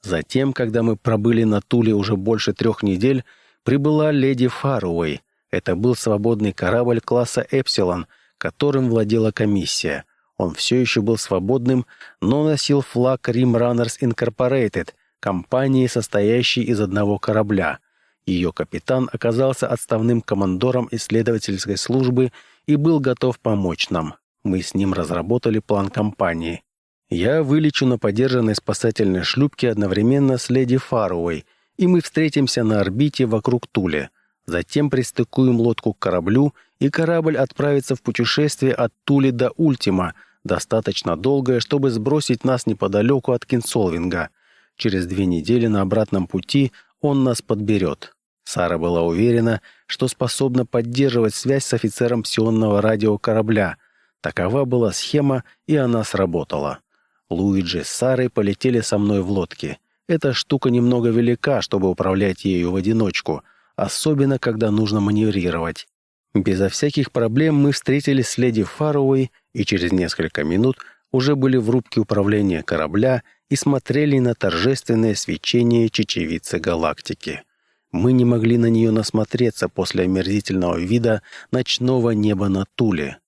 Затем, когда мы пробыли на Туле уже больше трех недель, прибыла леди Фаруэй. Это был свободный корабль класса «Эпсилон», которым владела комиссия. Он все еще был свободным, но носил флаг Rim Runners Incorporated, компании, состоящей из одного корабля — ее капитан оказался отставным командором исследовательской службы и был готов помочь нам. Мы с ним разработали план кампании. Я вылечу на подержанной спасательной шлюпке одновременно с леди Фаруэй, и мы встретимся на орбите вокруг Туле. Затем пристыкуем лодку к кораблю, и корабль отправится в путешествие от Тули до Ультима, достаточно долгое, чтобы сбросить нас неподалеку от Кинсолвинга. Через две недели на обратном пути он нас подберет. Сара была уверена, что способна поддерживать связь с офицером псионного радиокорабля. Такова была схема, и она сработала. Луиджи с Сарой полетели со мной в лодке. Эта штука немного велика, чтобы управлять ею в одиночку, особенно когда нужно маневрировать. Безо всяких проблем мы встретились с леди Фаруэй и через несколько минут уже были в рубке управления корабля и смотрели на торжественное свечение чечевицы галактики. Мы не могли на нее насмотреться после омерзительного вида ночного неба на Туле.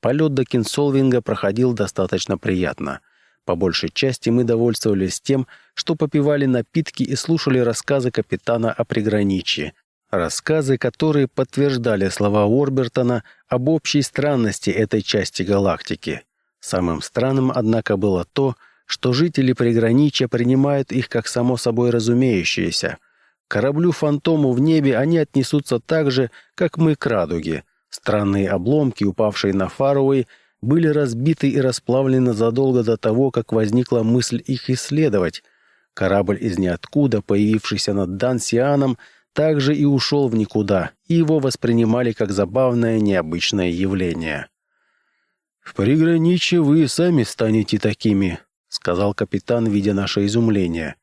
Полет до Кинсолвинга проходил достаточно приятно. По большей части мы довольствовались тем, что попивали напитки и слушали рассказы капитана о приграничье. Рассказы, которые подтверждали слова Уорбертона об общей странности этой части галактики. Самым странным, однако, было то, что жители приграничья принимают их как само собой разумеющееся – Кораблю-фантому в небе они отнесутся так же, как мы к радуге. Странные обломки, упавшие на Фаруэй, были разбиты и расплавлены задолго до того, как возникла мысль их исследовать. Корабль из ниоткуда, появившийся над Дансианом, также и ушел в никуда, и его воспринимали как забавное необычное явление. «В приграничье вы сами станете такими», — сказал капитан, видя наше изумление.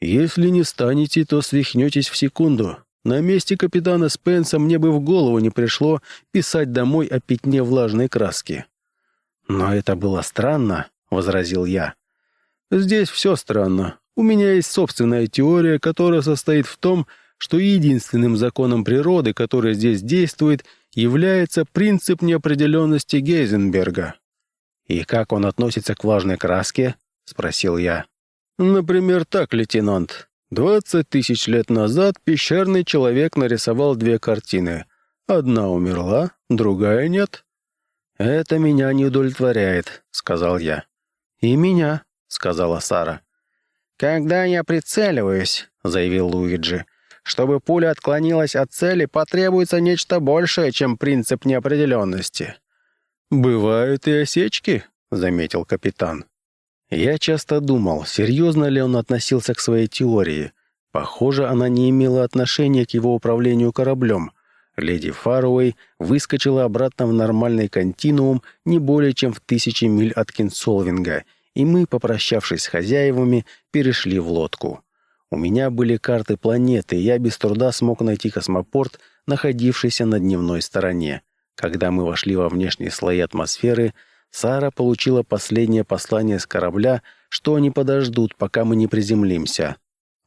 Если не станете, то свихнетесь в секунду. На месте капитана Спенса мне бы в голову не пришло писать домой о пятне влажной краски. «Но это было странно», — возразил я. «Здесь все странно. У меня есть собственная теория, которая состоит в том, что единственным законом природы, который здесь действует, является принцип неопределенности Гейзенберга. «И как он относится к влажной краске?» — спросил я. «Например, так, лейтенант. Двадцать тысяч лет назад пещерный человек нарисовал две картины. Одна умерла, другая нет». «Это меня не удовлетворяет», — сказал я. «И меня», — сказала Сара. «Когда я прицеливаюсь», — заявил Луиджи, «чтобы пуля отклонилась от цели, потребуется нечто большее, чем принцип неопределенности». «Бывают и осечки», — заметил капитан. Я часто думал, серьезно ли он относился к своей теории. Похоже, она не имела отношения к его управлению кораблем. Леди Фаруэй выскочила обратно в нормальный континуум не более чем в тысячи миль от Кинсолвинга — и мы, попрощавшись с хозяевами, перешли в лодку. У меня были карты планеты, и я без труда смог найти космопорт, находившийся на дневной стороне. Когда мы вошли во внешние слои атмосферы, Сара получила последнее послание с корабля, что они подождут, пока мы не приземлимся.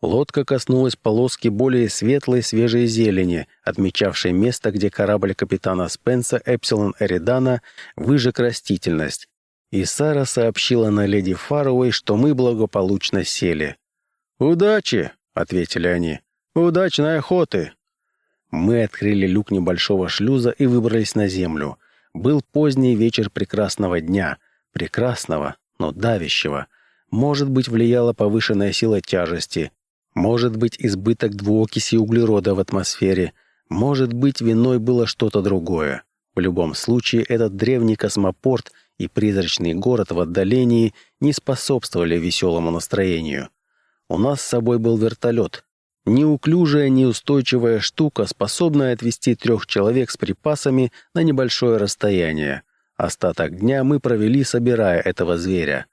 Лодка коснулась полоски более светлой свежей зелени, отмечавшей место, где корабль капитана Спенса Эпсилон Эридана выжег растительность, и Сара сообщила на леди Фаровой, что мы благополучно сели. «Удачи!» — ответили они. «Удачной охоты!» Мы открыли люк небольшого шлюза и выбрались на землю. Был поздний вечер прекрасного дня. Прекрасного, но давящего. Может быть, влияла повышенная сила тяжести. Может быть, избыток двуокиси углерода в атмосфере. Может быть, виной было что-то другое. В любом случае, этот древний космопорт и призрачный город в отдалении не способствовали веселому настроению. У нас с собой был вертолет. Неуклюжая, неустойчивая штука, способная отвезти трех человек с припасами на небольшое расстояние. Остаток дня мы провели, собирая этого зверя.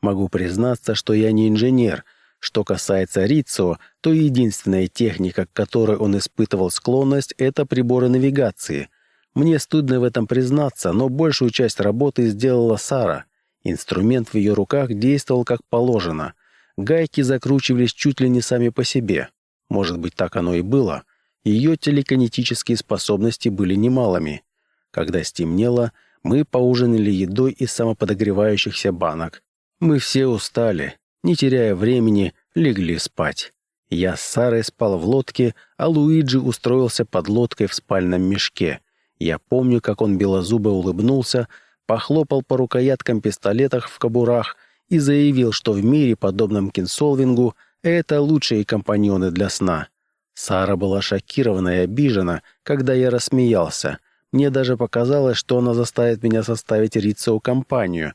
Могу признаться, что я не инженер. Что касается Рицо, то единственная техника, к которой он испытывал склонность, это приборы навигации — мне стыдно в этом признаться, но большую часть работы сделала Сара. Инструмент в ее руках действовал как положено. Гайки закручивались чуть ли не сами по себе. Может быть, так оно и было. Ее телекинетические способности были немалыми. Когда стемнело, мы поужинали едой из самоподогревающихся банок. Мы все устали, не теряя времени, легли спать. Я с Сарой спал в лодке, а Луиджи устроился под лодкой в спальном мешке. Я помню, как он белозубо улыбнулся, похлопал по рукояткам пистолетах в кобурах и заявил, что в мире, подобном Кинсолвингу, это лучшие компаньоны для сна. Сара была шокирована и обижена, когда я рассмеялся. Мне даже показалось, что она заставит меня составить Рицеу компанию.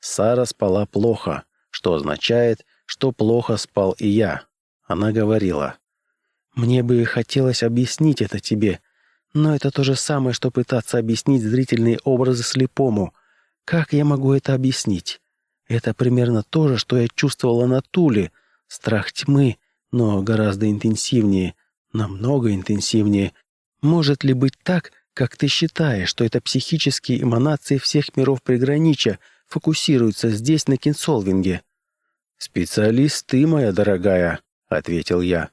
Сара спала плохо, что означает, что плохо спал и я. Она говорила, «Мне бы хотелось объяснить это тебе, но это то же самое, что пытаться объяснить зрительные образы слепому. Как я могу это объяснить? Это примерно то же, что я чувствовала на Туле. Страх тьмы, но гораздо интенсивнее, намного интенсивнее. Может ли быть так, как ты считаешь, что это психические эманации всех миров приграничья фокусируются здесь, на Кинсолвинге? «Специалист ты, моя дорогая», — ответил я.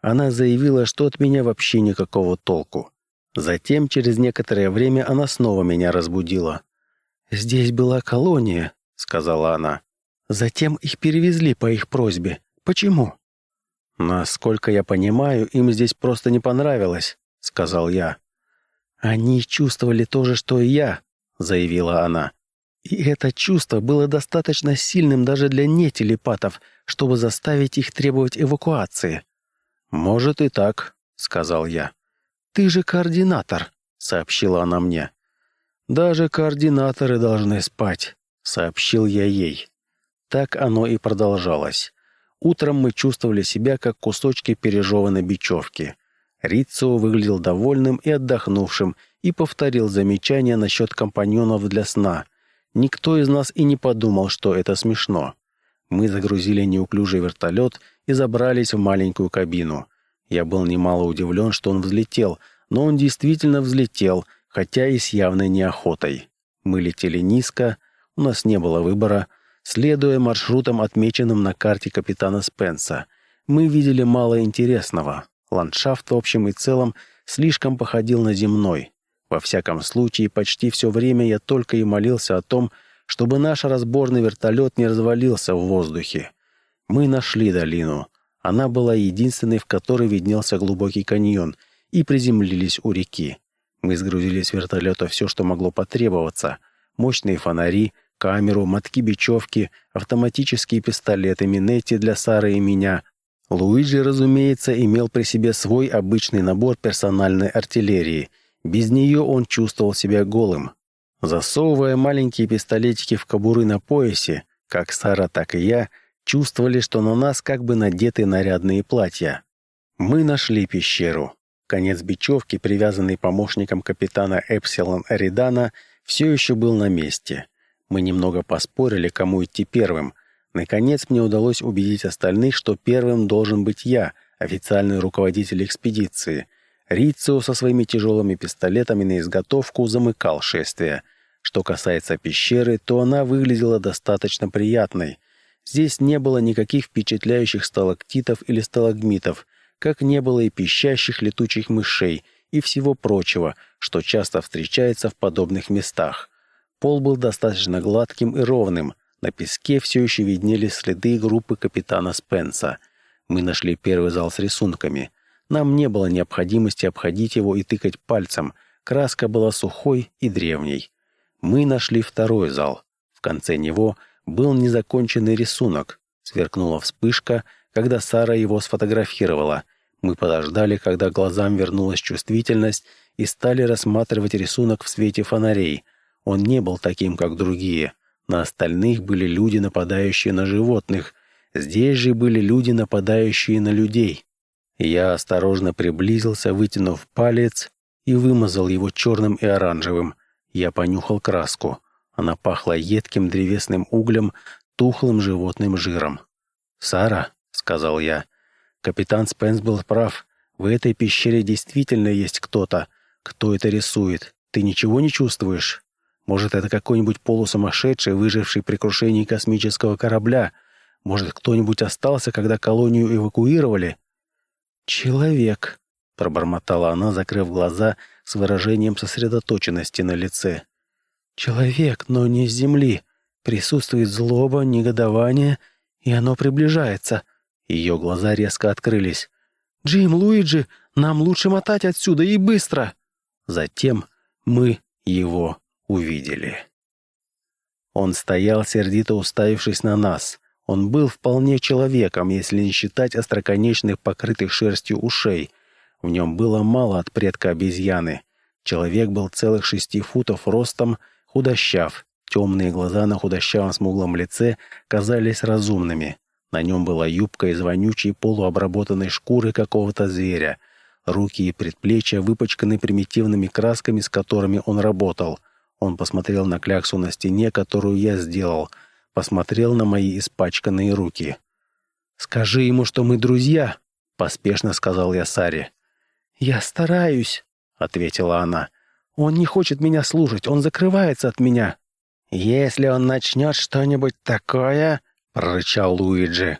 Она заявила, что от меня вообще никакого толку. Затем, через некоторое время, она снова меня разбудила. «Здесь была колония», — сказала она. «Затем их перевезли по их просьбе. Почему?» «Насколько я понимаю, им здесь просто не понравилось», — сказал я. «Они чувствовали то же, что и я», — заявила она. «И это чувство было достаточно сильным даже для нетелепатов, чтобы заставить их требовать эвакуации». «Может и так», — сказал я. «Ты же координатор», — сообщила она мне. «Даже координаторы должны спать», — сообщил я ей. Так оно и продолжалось. Утром мы чувствовали себя, как кусочки пережеванной бечевки. Рицо выглядел довольным и отдохнувшим и повторил замечание насчет компаньонов для сна. Никто из нас и не подумал, что это смешно. Мы загрузили неуклюжий вертолет и забрались в маленькую кабину. Я был немало удивлен, что он взлетел, но он действительно взлетел, хотя и с явной неохотой. Мы летели низко, у нас не было выбора, следуя маршрутам, отмеченным на карте капитана Спенса. Мы видели мало интересного. Ландшафт в общем и целом слишком походил на земной. Во всяком случае, почти все время я только и молился о том, чтобы наш разборный вертолет не развалился в воздухе. Мы нашли долину. Она была единственной, в которой виднелся глубокий каньон, и приземлились у реки. Мы сгрузили с вертолета все, что могло потребоваться. Мощные фонари, камеру, мотки бечевки, автоматические пистолеты Минетти для Сары и меня. Луиджи, разумеется, имел при себе свой обычный набор персональной артиллерии. Без нее он чувствовал себя голым. Засовывая маленькие пистолетики в кобуры на поясе, как Сара, так и я, чувствовали, что на нас как бы надеты нарядные платья. Мы нашли пещеру. Конец бечевки, привязанный помощником капитана Эпсилон Эридана, все еще был на месте. Мы немного поспорили, кому идти первым. Наконец мне удалось убедить остальных, что первым должен быть я, официальный руководитель экспедиции. Рицио со своими тяжелыми пистолетами на изготовку замыкал шествие. Что касается пещеры, то она выглядела достаточно приятной. Здесь не было никаких впечатляющих сталактитов или сталагмитов, как не было и пищащих летучих мышей и всего прочего, что часто встречается в подобных местах. Пол был достаточно гладким и ровным, на песке все еще виднелись следы группы капитана Спенса. Мы нашли первый зал с рисунками. Нам не было необходимости обходить его и тыкать пальцем, краска была сухой и древней. Мы нашли второй зал. В конце него был незаконченный рисунок. Сверкнула вспышка, когда Сара его сфотографировала. Мы подождали, когда глазам вернулась чувствительность, и стали рассматривать рисунок в свете фонарей. Он не был таким, как другие. На остальных были люди, нападающие на животных. Здесь же были люди, нападающие на людей. Я осторожно приблизился, вытянув палец, и вымазал его черным и оранжевым. Я понюхал краску. Она пахла едким древесным углем, тухлым животным жиром. «Сара», сказал я. Капитан Спенс был прав. В этой пещере действительно есть кто-то. Кто это рисует? Ты ничего не чувствуешь? Может, это какой-нибудь полусумасшедший, выживший при крушении космического корабля? Может, кто-нибудь остался, когда колонию эвакуировали? Человек, пробормотала она, закрыв глаза с выражением сосредоточенности на лице. Человек, но не с земли. Присутствует злоба, негодование, и оно приближается. Ее глаза резко открылись. «Джим, Луиджи, нам лучше мотать отсюда и быстро!» Затем мы его увидели. Он стоял, сердито уставившись на нас. Он был вполне человеком, если не считать остроконечных, покрытых шерстью ушей. В нем было мало от предка обезьяны. Человек был целых шести футов ростом, худощав. Темные глаза на худощавом смуглом лице казались разумными. На нем была юбка из вонючей полуобработанной шкуры какого-то зверя. Руки и предплечья выпачканы примитивными красками, с которыми он работал. Он посмотрел на кляксу на стене, которую я сделал. Посмотрел на мои испачканные руки. «Скажи ему, что мы друзья», — поспешно сказал я Саре. «Я стараюсь», — ответила она. «Он не хочет меня слушать, он закрывается от меня». «Если он начнет что-нибудь такое...» прорычал Луиджи.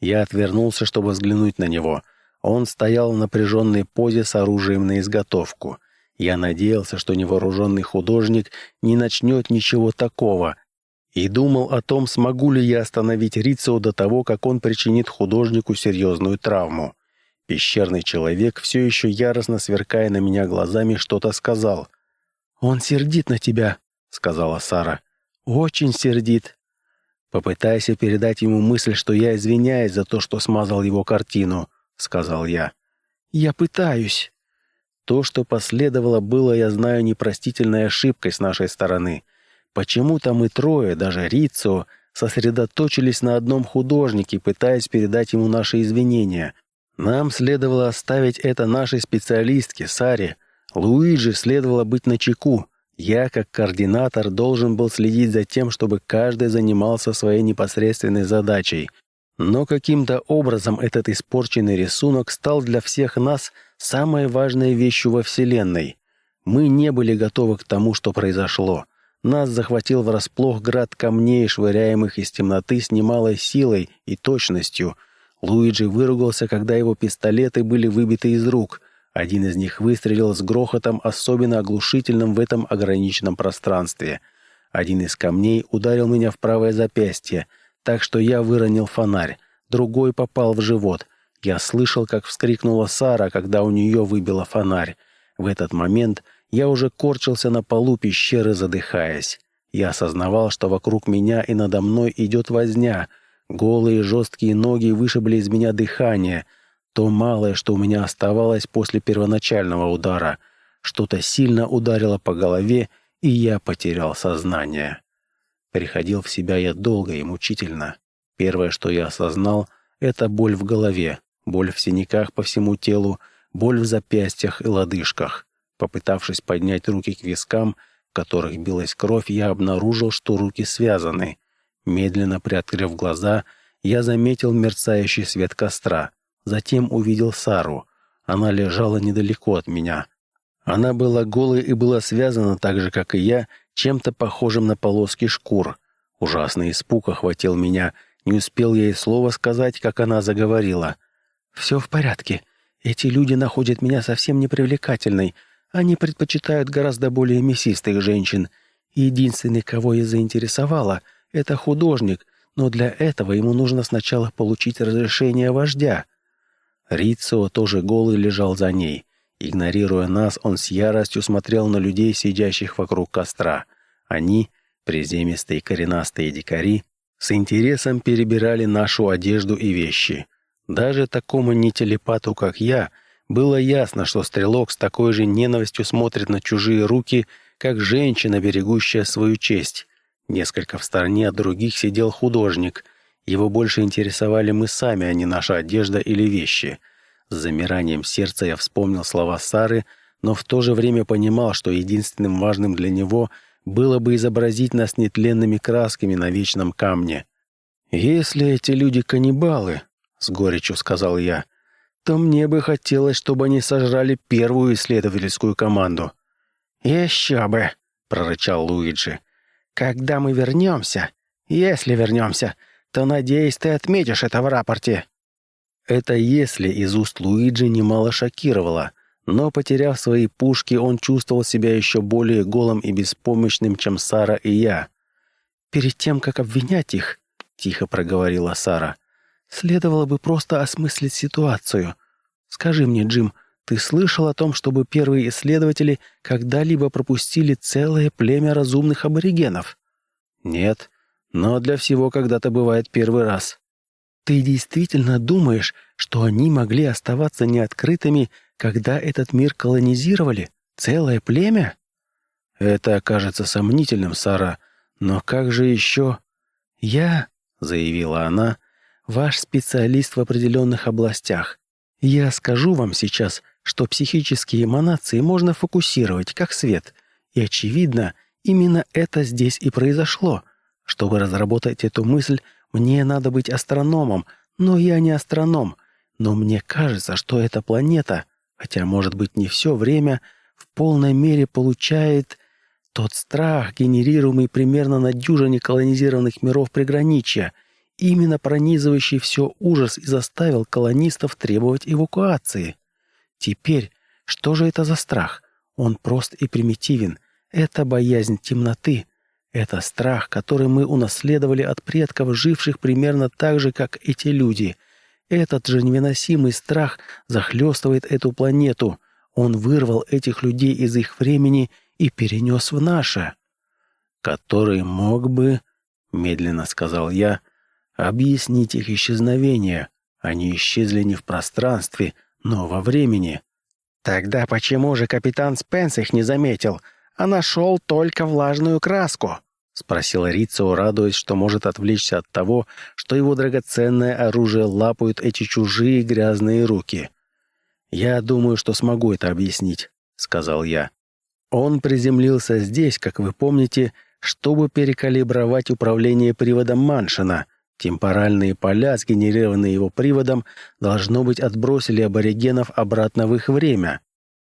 Я отвернулся, чтобы взглянуть на него. Он стоял в напряженной позе с оружием на изготовку. Я надеялся, что невооруженный художник не начнет ничего такого, и думал о том, смогу ли я остановить Рицио до того, как он причинит художнику серьезную травму. Пещерный человек, все еще яростно сверкая на меня глазами, что-то сказал. «Он сердит на тебя», — сказала Сара. «Очень сердит. «Попытайся передать ему мысль, что я извиняюсь за то, что смазал его картину», — сказал я. «Я пытаюсь». То, что последовало, было, я знаю, непростительной ошибкой с нашей стороны. Почему-то мы трое, даже Рицо, сосредоточились на одном художнике, пытаясь передать ему наши извинения. Нам следовало оставить это нашей специалистке, Саре. Луиджи следовало быть начеку. Я, как координатор, должен был следить за тем, чтобы каждый занимался своей непосредственной задачей. Но каким-то образом этот испорченный рисунок стал для всех нас самой важной вещью во Вселенной. Мы не были готовы к тому, что произошло. Нас захватил врасплох град камней, швыряемых из темноты с немалой силой и точностью. Луиджи выругался, когда его пистолеты были выбиты из рук. Один из них выстрелил с грохотом, особенно оглушительным в этом ограниченном пространстве. Один из камней ударил меня в правое запястье, так что я выронил фонарь. Другой попал в живот. Я слышал, как вскрикнула Сара, когда у нее выбило фонарь. В этот момент я уже корчился на полу пещеры, задыхаясь. Я осознавал, что вокруг меня и надо мной идет возня. Голые жесткие ноги вышибли из меня дыхание. То малое, что у меня оставалось после первоначального удара. Что-то сильно ударило по голове, и я потерял сознание. Приходил в себя я долго и мучительно. Первое, что я осознал, это боль в голове, боль в синяках по всему телу, боль в запястьях и лодыжках. Попытавшись поднять руки к вискам, в которых билась кровь, я обнаружил, что руки связаны. Медленно приоткрыв глаза, я заметил мерцающий свет костра. Затем увидел Сару. Она лежала недалеко от меня. Она была голой и была связана так же, как и я, чем-то похожим на полоски шкур. Ужасный испуг охватил меня. Не успел я и слова сказать, как она заговорила. «Все в порядке. Эти люди находят меня совсем непривлекательной. Они предпочитают гораздо более мясистых женщин. Единственный, кого я заинтересовала, это художник, но для этого ему нужно сначала получить разрешение вождя. Рицио тоже голый лежал за ней. Игнорируя нас, он с яростью смотрел на людей, сидящих вокруг костра. Они, приземистые коренастые дикари, с интересом перебирали нашу одежду и вещи. Даже такому нетелепату, как я — было ясно, что стрелок с такой же ненавистью смотрит на чужие руки, как женщина, берегущая свою честь. Несколько в стороне от других сидел художник. Его больше интересовали мы сами, а не наша одежда или вещи. С замиранием сердца я вспомнил слова Сары, но в то же время понимал, что единственным важным для него было бы изобразить нас нетленными красками на вечном камне. «Если эти люди каннибалы», — с горечью сказал я, то мне бы хотелось, чтобы они сожрали первую исследовательскую команду». «Еще бы!» — прорычал Луиджи. «Когда мы вернемся, если вернемся, то, надеюсь, ты отметишь это в рапорте». Это «если» из уст Луиджи немало шокировало, но, потеряв свои пушки, он чувствовал себя еще более голым и беспомощным, чем Сара и я. «Перед тем, как обвинять их», — тихо проговорила Сара, Следовало бы просто осмыслить ситуацию. Скажи мне, Джим, ты слышал о том, чтобы первые исследователи когда-либо пропустили целое племя разумных аборигенов? Нет, но для всего когда-то бывает первый раз. Ты действительно думаешь, что они могли оставаться неоткрытыми, когда этот мир колонизировали? Целое племя? Это кажется сомнительным, Сара, но как же еще... Я, — заявила она, ваш специалист в определенных областях. Я скажу вам сейчас, что психические эманации можно фокусировать, как свет. И, очевидно, именно это здесь и произошло. Чтобы разработать эту мысль, мне надо быть астрономом, но я не астроном. Но мне кажется, что эта планета, хотя, может быть, не все время, в полной мере получает тот страх, генерируемый примерно на дюжине колонизированных миров приграничья — Именно пронизывающий все ужас и заставил колонистов требовать эвакуации. Теперь, что же это за страх? Он прост и примитивен. Это боязнь темноты. Это страх, который мы унаследовали от предков, живших примерно так же, как эти люди. Этот же невыносимый страх захлестывает эту планету. Он вырвал этих людей из их времени и перенес в наше. «Который мог бы...» — медленно сказал я — Объяснить их исчезновение. Они исчезли не в пространстве, но во времени. Тогда почему же капитан Спенс их не заметил, а нашел только влажную краску? Спросила Рицио, радуясь, что может отвлечься от того, что его драгоценное оружие лапают эти чужие грязные руки. «Я думаю, что смогу это объяснить», — сказал я. Он приземлился здесь, как вы помните, чтобы перекалибровать управление приводом Маншина, Темпоральные поля, сгенерированные его приводом, должно быть, отбросили аборигенов обратно в их время.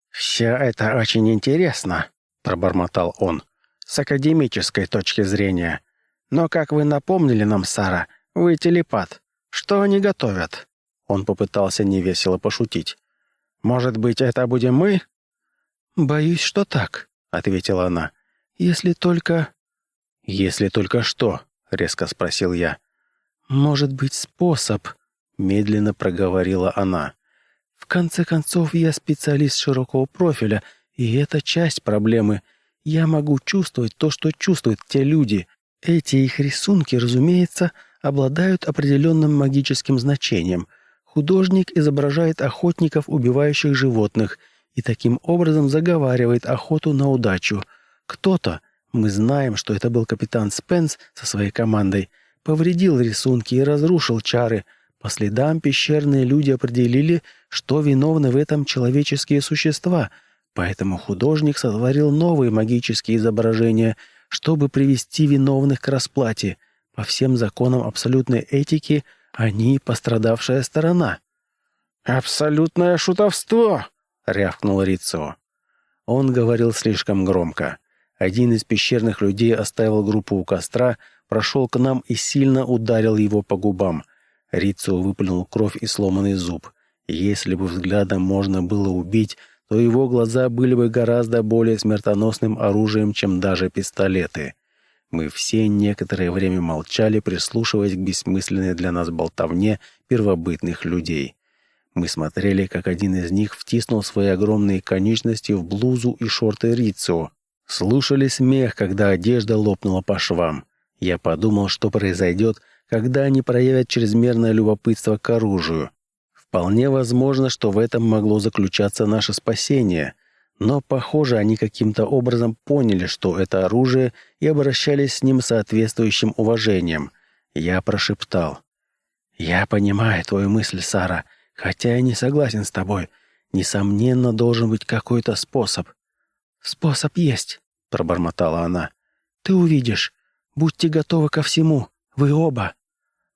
«Все это очень интересно», — пробормотал он, — «с академической точки зрения. Но, как вы напомнили нам, Сара, вы телепат. Что они готовят?» Он попытался невесело пошутить. «Может быть, это будем мы?»
«Боюсь, что так», — ответила она. «Если только...»
«Если только что?» — резко спросил я.
«Может быть, способ», — медленно проговорила она. «В конце концов, я специалист широкого профиля, и это часть проблемы. Я могу чувствовать то, что чувствуют те люди. Эти их рисунки, разумеется, обладают определенным магическим значением. Художник изображает охотников, убивающих животных, и таким образом заговаривает охоту на удачу. Кто-то, мы знаем, что это был капитан Спенс со своей командой, повредил рисунки и разрушил чары. По следам пещерные люди определили, что виновны в этом человеческие существа, поэтому художник сотворил новые магические изображения, чтобы привести виновных к расплате – по всем законам абсолютной этики они пострадавшая сторона.
«Абсолютное шутовство!» — рявкнул Рицио. Он говорил слишком громко. Один из пещерных людей оставил группу у костра, прошел к нам и сильно ударил его по губам. Рицио выплюнул кровь и сломанный зуб. Если бы взглядом можно было убить, то его глаза были бы гораздо более смертоносным оружием, чем даже пистолеты. Мы все некоторое время молчали, прислушиваясь к бессмысленной для нас болтовне первобытных людей. Мы смотрели, как один из них втиснул свои огромные конечности в блузу и шорты Рицио. Слушали смех, когда одежда лопнула по швам. Я подумал, что произойдет, когда они проявят чрезмерное любопытство к оружию. Вполне возможно, что в этом могло заключаться наше спасение. Но, похоже, они каким-то образом поняли, что это оружие, и обращались с ним соответствующим уважением. Я прошептал. «Я понимаю твою мысль, Сара, хотя я не согласен с тобой. Несомненно, должен быть какой-то способ».
«Способ есть», — пробормотала она. «Ты увидишь. Будьте готовы ко всему. Вы оба».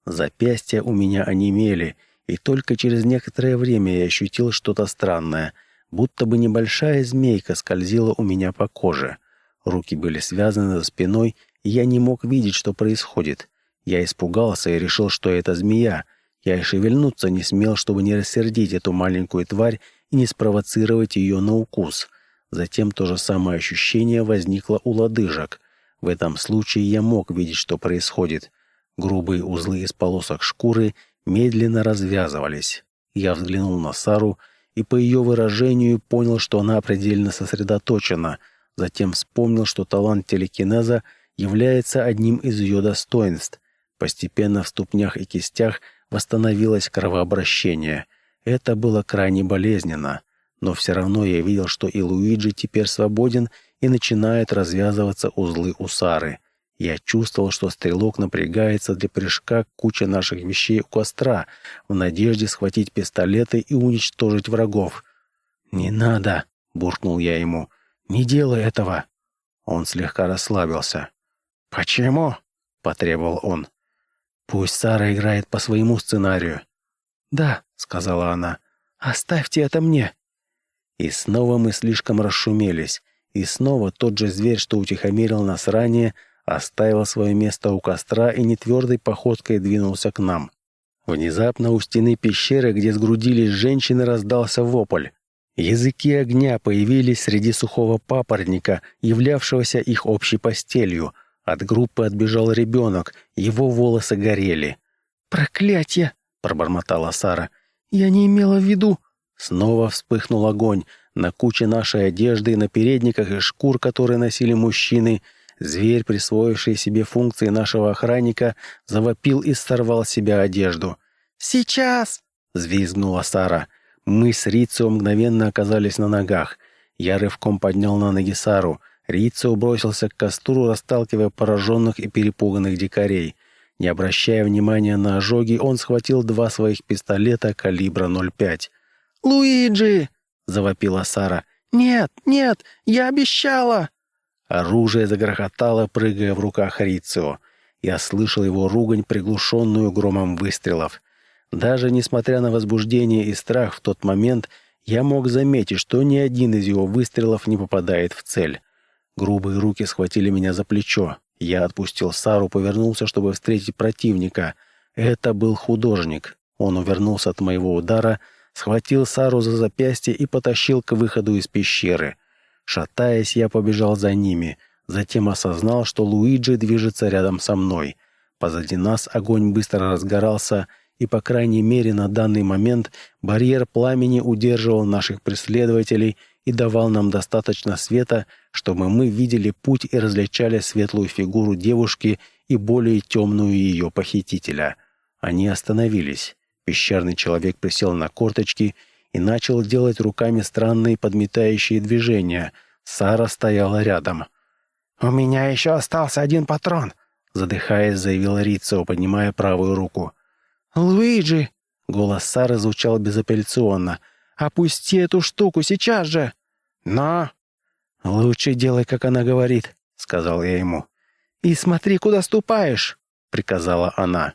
Запястья у меня онемели, и только через некоторое время я ощутил что-то странное — будто бы небольшая змейка скользила у меня по коже. Руки были связаны за спиной, и я не мог видеть, что происходит. Я испугался и решил, что это змея. Я и шевельнуться не смел, чтобы не рассердить эту маленькую тварь и не спровоцировать ее на укус. Затем то же самое ощущение возникло у лодыжек. В этом случае я мог видеть, что происходит. Грубые узлы из полосок шкуры медленно развязывались. Я взглянул на Сару и по ее выражению понял, что она предельно сосредоточена. Затем вспомнил, что талант телекинеза является одним из ее достоинств. Постепенно в ступнях и кистях восстановилось кровообращение. Это было крайне болезненно. Но все равно я видел, что и Луиджи теперь свободен и начинают развязываться узлы у Сары. Я чувствовал, что стрелок напрягается для прыжка к куче наших вещей у костра, в надежде схватить пистолеты и уничтожить врагов. «Не надо!» — буркнул я ему. «Не делай этого!» Он слегка расслабился. «Почему?» — потребовал он. «Пусть Сара играет по своему сценарию».
«Да», — сказала она, — «оставьте это мне».
И снова мы слишком расшумелись, и снова тот же зверь, что утихомирил нас ранее, оставил свое место у костра и нетвердой походкой двинулся к нам. Внезапно у стены пещеры, где сгрудились женщины, раздался вопль. Языки огня появились среди сухого папоротника, являвшегося их общей постелью. От группы отбежал ребенок, его волосы горели.
«Проклятье!» — пробормотала Сара. «Я не имела в виду...»
Снова вспыхнул огонь. На куче нашей одежды, на передниках и шкур, которые носили мужчины — Зверь, присвоивший себе функции нашего охранника, завопил и сорвал с себя одежду.
«Сейчас!»
— взвизгнула Сара. Мы с Рицио мгновенно оказались на ногах. Я рывком поднял на ноги Сару. Рицио бросился к костру, расталкивая пораженных и перепуганных дикарей. Не обращая внимания на ожоги, он схватил два своих пистолета калибра 0,5.
«Луиджи!» — завопила Сара. «Нет, нет, я обещала!»
Оружие загрохотало, прыгая в руках Рицио. Я слышал его ругань, приглушенную громом выстрелов. Даже несмотря на возбуждение и страх в тот момент, я мог заметить, что ни один из его выстрелов не попадает в цель. Грубые руки схватили меня за плечо. Я отпустил Сару, повернулся, чтобы встретить противника. Это был художник. Он увернулся от моего удара, схватил Сару за запястье и потащил к выходу из пещеры. Шатаясь, я побежал за ними, затем осознал, что Луиджи движется рядом со мной. Позади нас огонь быстро разгорался, и, по крайней мере, на данный момент барьер пламени удерживал наших преследователей и давал нам достаточно света, чтобы мы видели путь и различали светлую фигуру девушки и более темную ее похитителя. Они остановились. Пещерный человек присел на корточки и начал делать руками странные подметающие движения. Сара стояла рядом. «У меня еще остался один патрон», — задыхаясь, заявила Рицио, поднимая правую руку. «Луиджи!» — голос Сары звучал безапелляционно. «Опусти эту штуку сейчас же!» «Но...» «Лучше делай, как она говорит», — сказал я ему. «И смотри, куда ступаешь», — приказала она.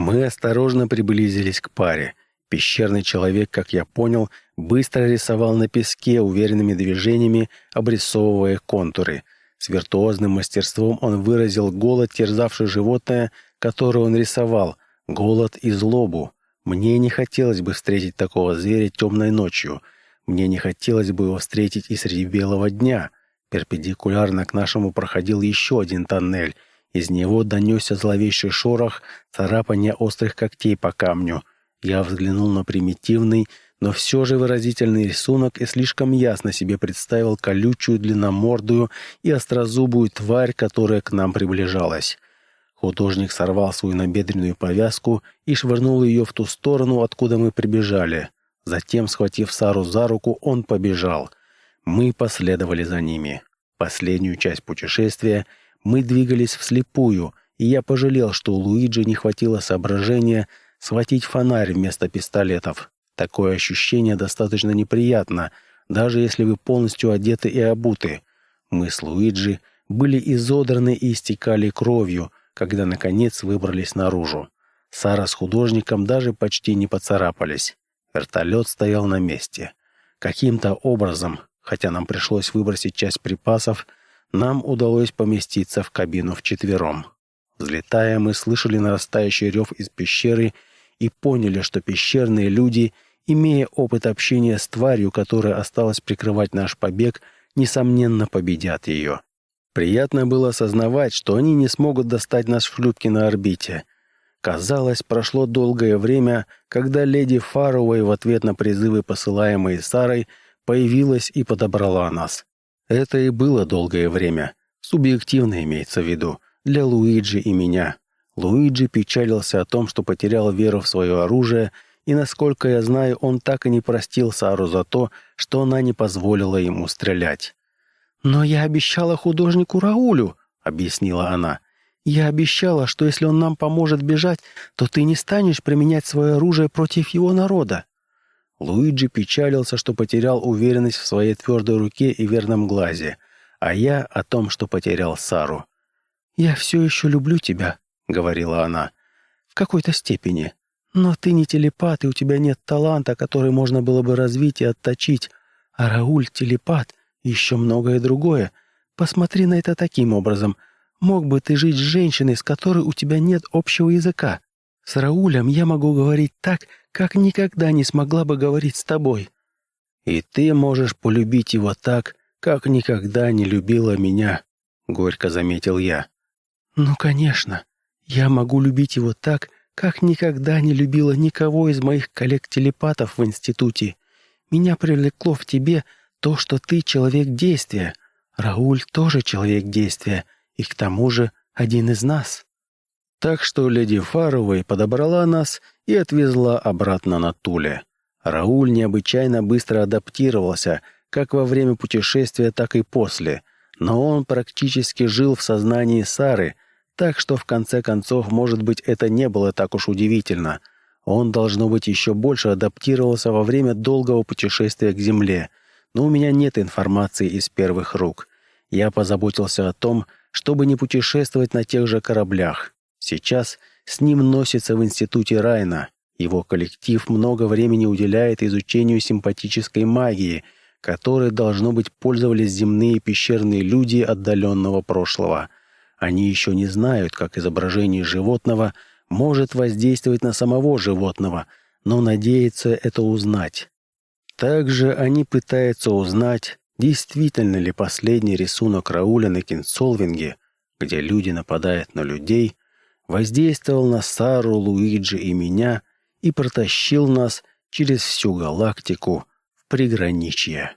Мы осторожно приблизились к паре. Пещерный человек, как я понял, быстро рисовал на песке уверенными движениями, обрисовывая контуры. С виртуозным мастерством он выразил голод, терзавший животное, которое он рисовал, голод и злобу. Мне не хотелось бы встретить такого зверя темной ночью. Мне не хотелось бы его встретить и среди белого дня. Перпендикулярно к нашему проходил еще один тоннель — из него донесся зловещий шорох, царапание острых когтей по камню. Я взглянул на примитивный, но все же выразительный рисунок и слишком ясно себе представил колючую длинномордую и острозубую тварь, которая к нам приближалась. Художник сорвал свою набедренную повязку и швырнул ее в ту сторону, откуда мы прибежали. Затем, схватив Сару за руку, он побежал. Мы последовали за ними. Последнюю часть путешествия мы двигались вслепую, и я пожалел, что у Луиджи не хватило соображения схватить фонарь вместо пистолетов. Такое ощущение достаточно неприятно, даже если вы полностью одеты и обуты. Мы с Луиджи были изодраны и истекали кровью, когда, наконец, выбрались наружу. Сара с художником даже почти не поцарапались. Вертолет стоял на месте. Каким-то образом, хотя нам пришлось выбросить часть припасов, нам удалось поместиться в кабину вчетвером. Взлетая, мы слышали нарастающий рев из пещеры и поняли, что пещерные люди, имея опыт общения с тварью, которая осталась прикрывать наш побег, несомненно победят ее. Приятно было осознавать, что они не смогут достать нас в шлюпке на орбите. Казалось, прошло долгое время, когда леди Фаровой в ответ на призывы, посылаемые Сарой, появилась и подобрала нас. Это и было долгое время. Субъективно имеется в виду. Для Луиджи и меня. Луиджи печалился о том, что потерял веру в свое оружие, и, насколько я знаю, он так и не простил Сару за то, что она не позволила ему стрелять. «Но я обещала художнику Раулю», — объяснила она. «Я обещала, что если он нам поможет бежать, то ты не станешь применять свое оружие против его народа». Луиджи печалился, что потерял уверенность в своей твердой руке и верном глазе, а я о том, что потерял Сару. «Я все еще люблю тебя», — говорила она, — «в какой-то степени. Но ты не телепат, и у тебя нет таланта, который можно было бы развить и отточить. А Рауль — телепат, еще многое другое. Посмотри на это таким образом. Мог бы ты жить с женщиной, с которой у тебя нет общего языка? С Раулем я могу говорить так, как никогда не смогла бы говорить с тобой. И ты можешь полюбить его так, как никогда не любила меня», — горько заметил я. «Ну, конечно. Я могу любить его так, как никогда не любила никого из моих коллег-телепатов в институте. Меня привлекло в тебе то, что ты человек действия. Рауль тоже человек действия, и к тому же один из нас». Так что леди Фаровой подобрала нас и отвезла обратно на Туле. Рауль необычайно быстро адаптировался, как во время путешествия, так и после, но он практически жил в сознании Сары, так что в конце концов, может быть, это не было так уж удивительно. Он, должно быть, еще больше адаптировался во время долгого путешествия к Земле, но у меня нет информации из первых рук. Я позаботился о том, чтобы не путешествовать на тех же кораблях. Сейчас с ним носится в институте Райна. Его коллектив много времени уделяет изучению симпатической магии, которой, должно быть, пользовались земные пещерные люди отдаленного прошлого. Они еще не знают, как изображение животного может воздействовать на самого животного, но надеется это узнать. Также они пытаются узнать, действительно ли последний рисунок Рауля на Кинсолвинге, где люди нападают на людей, воздействовал на Сару, Луиджи и меня и протащил нас через всю галактику в приграничье.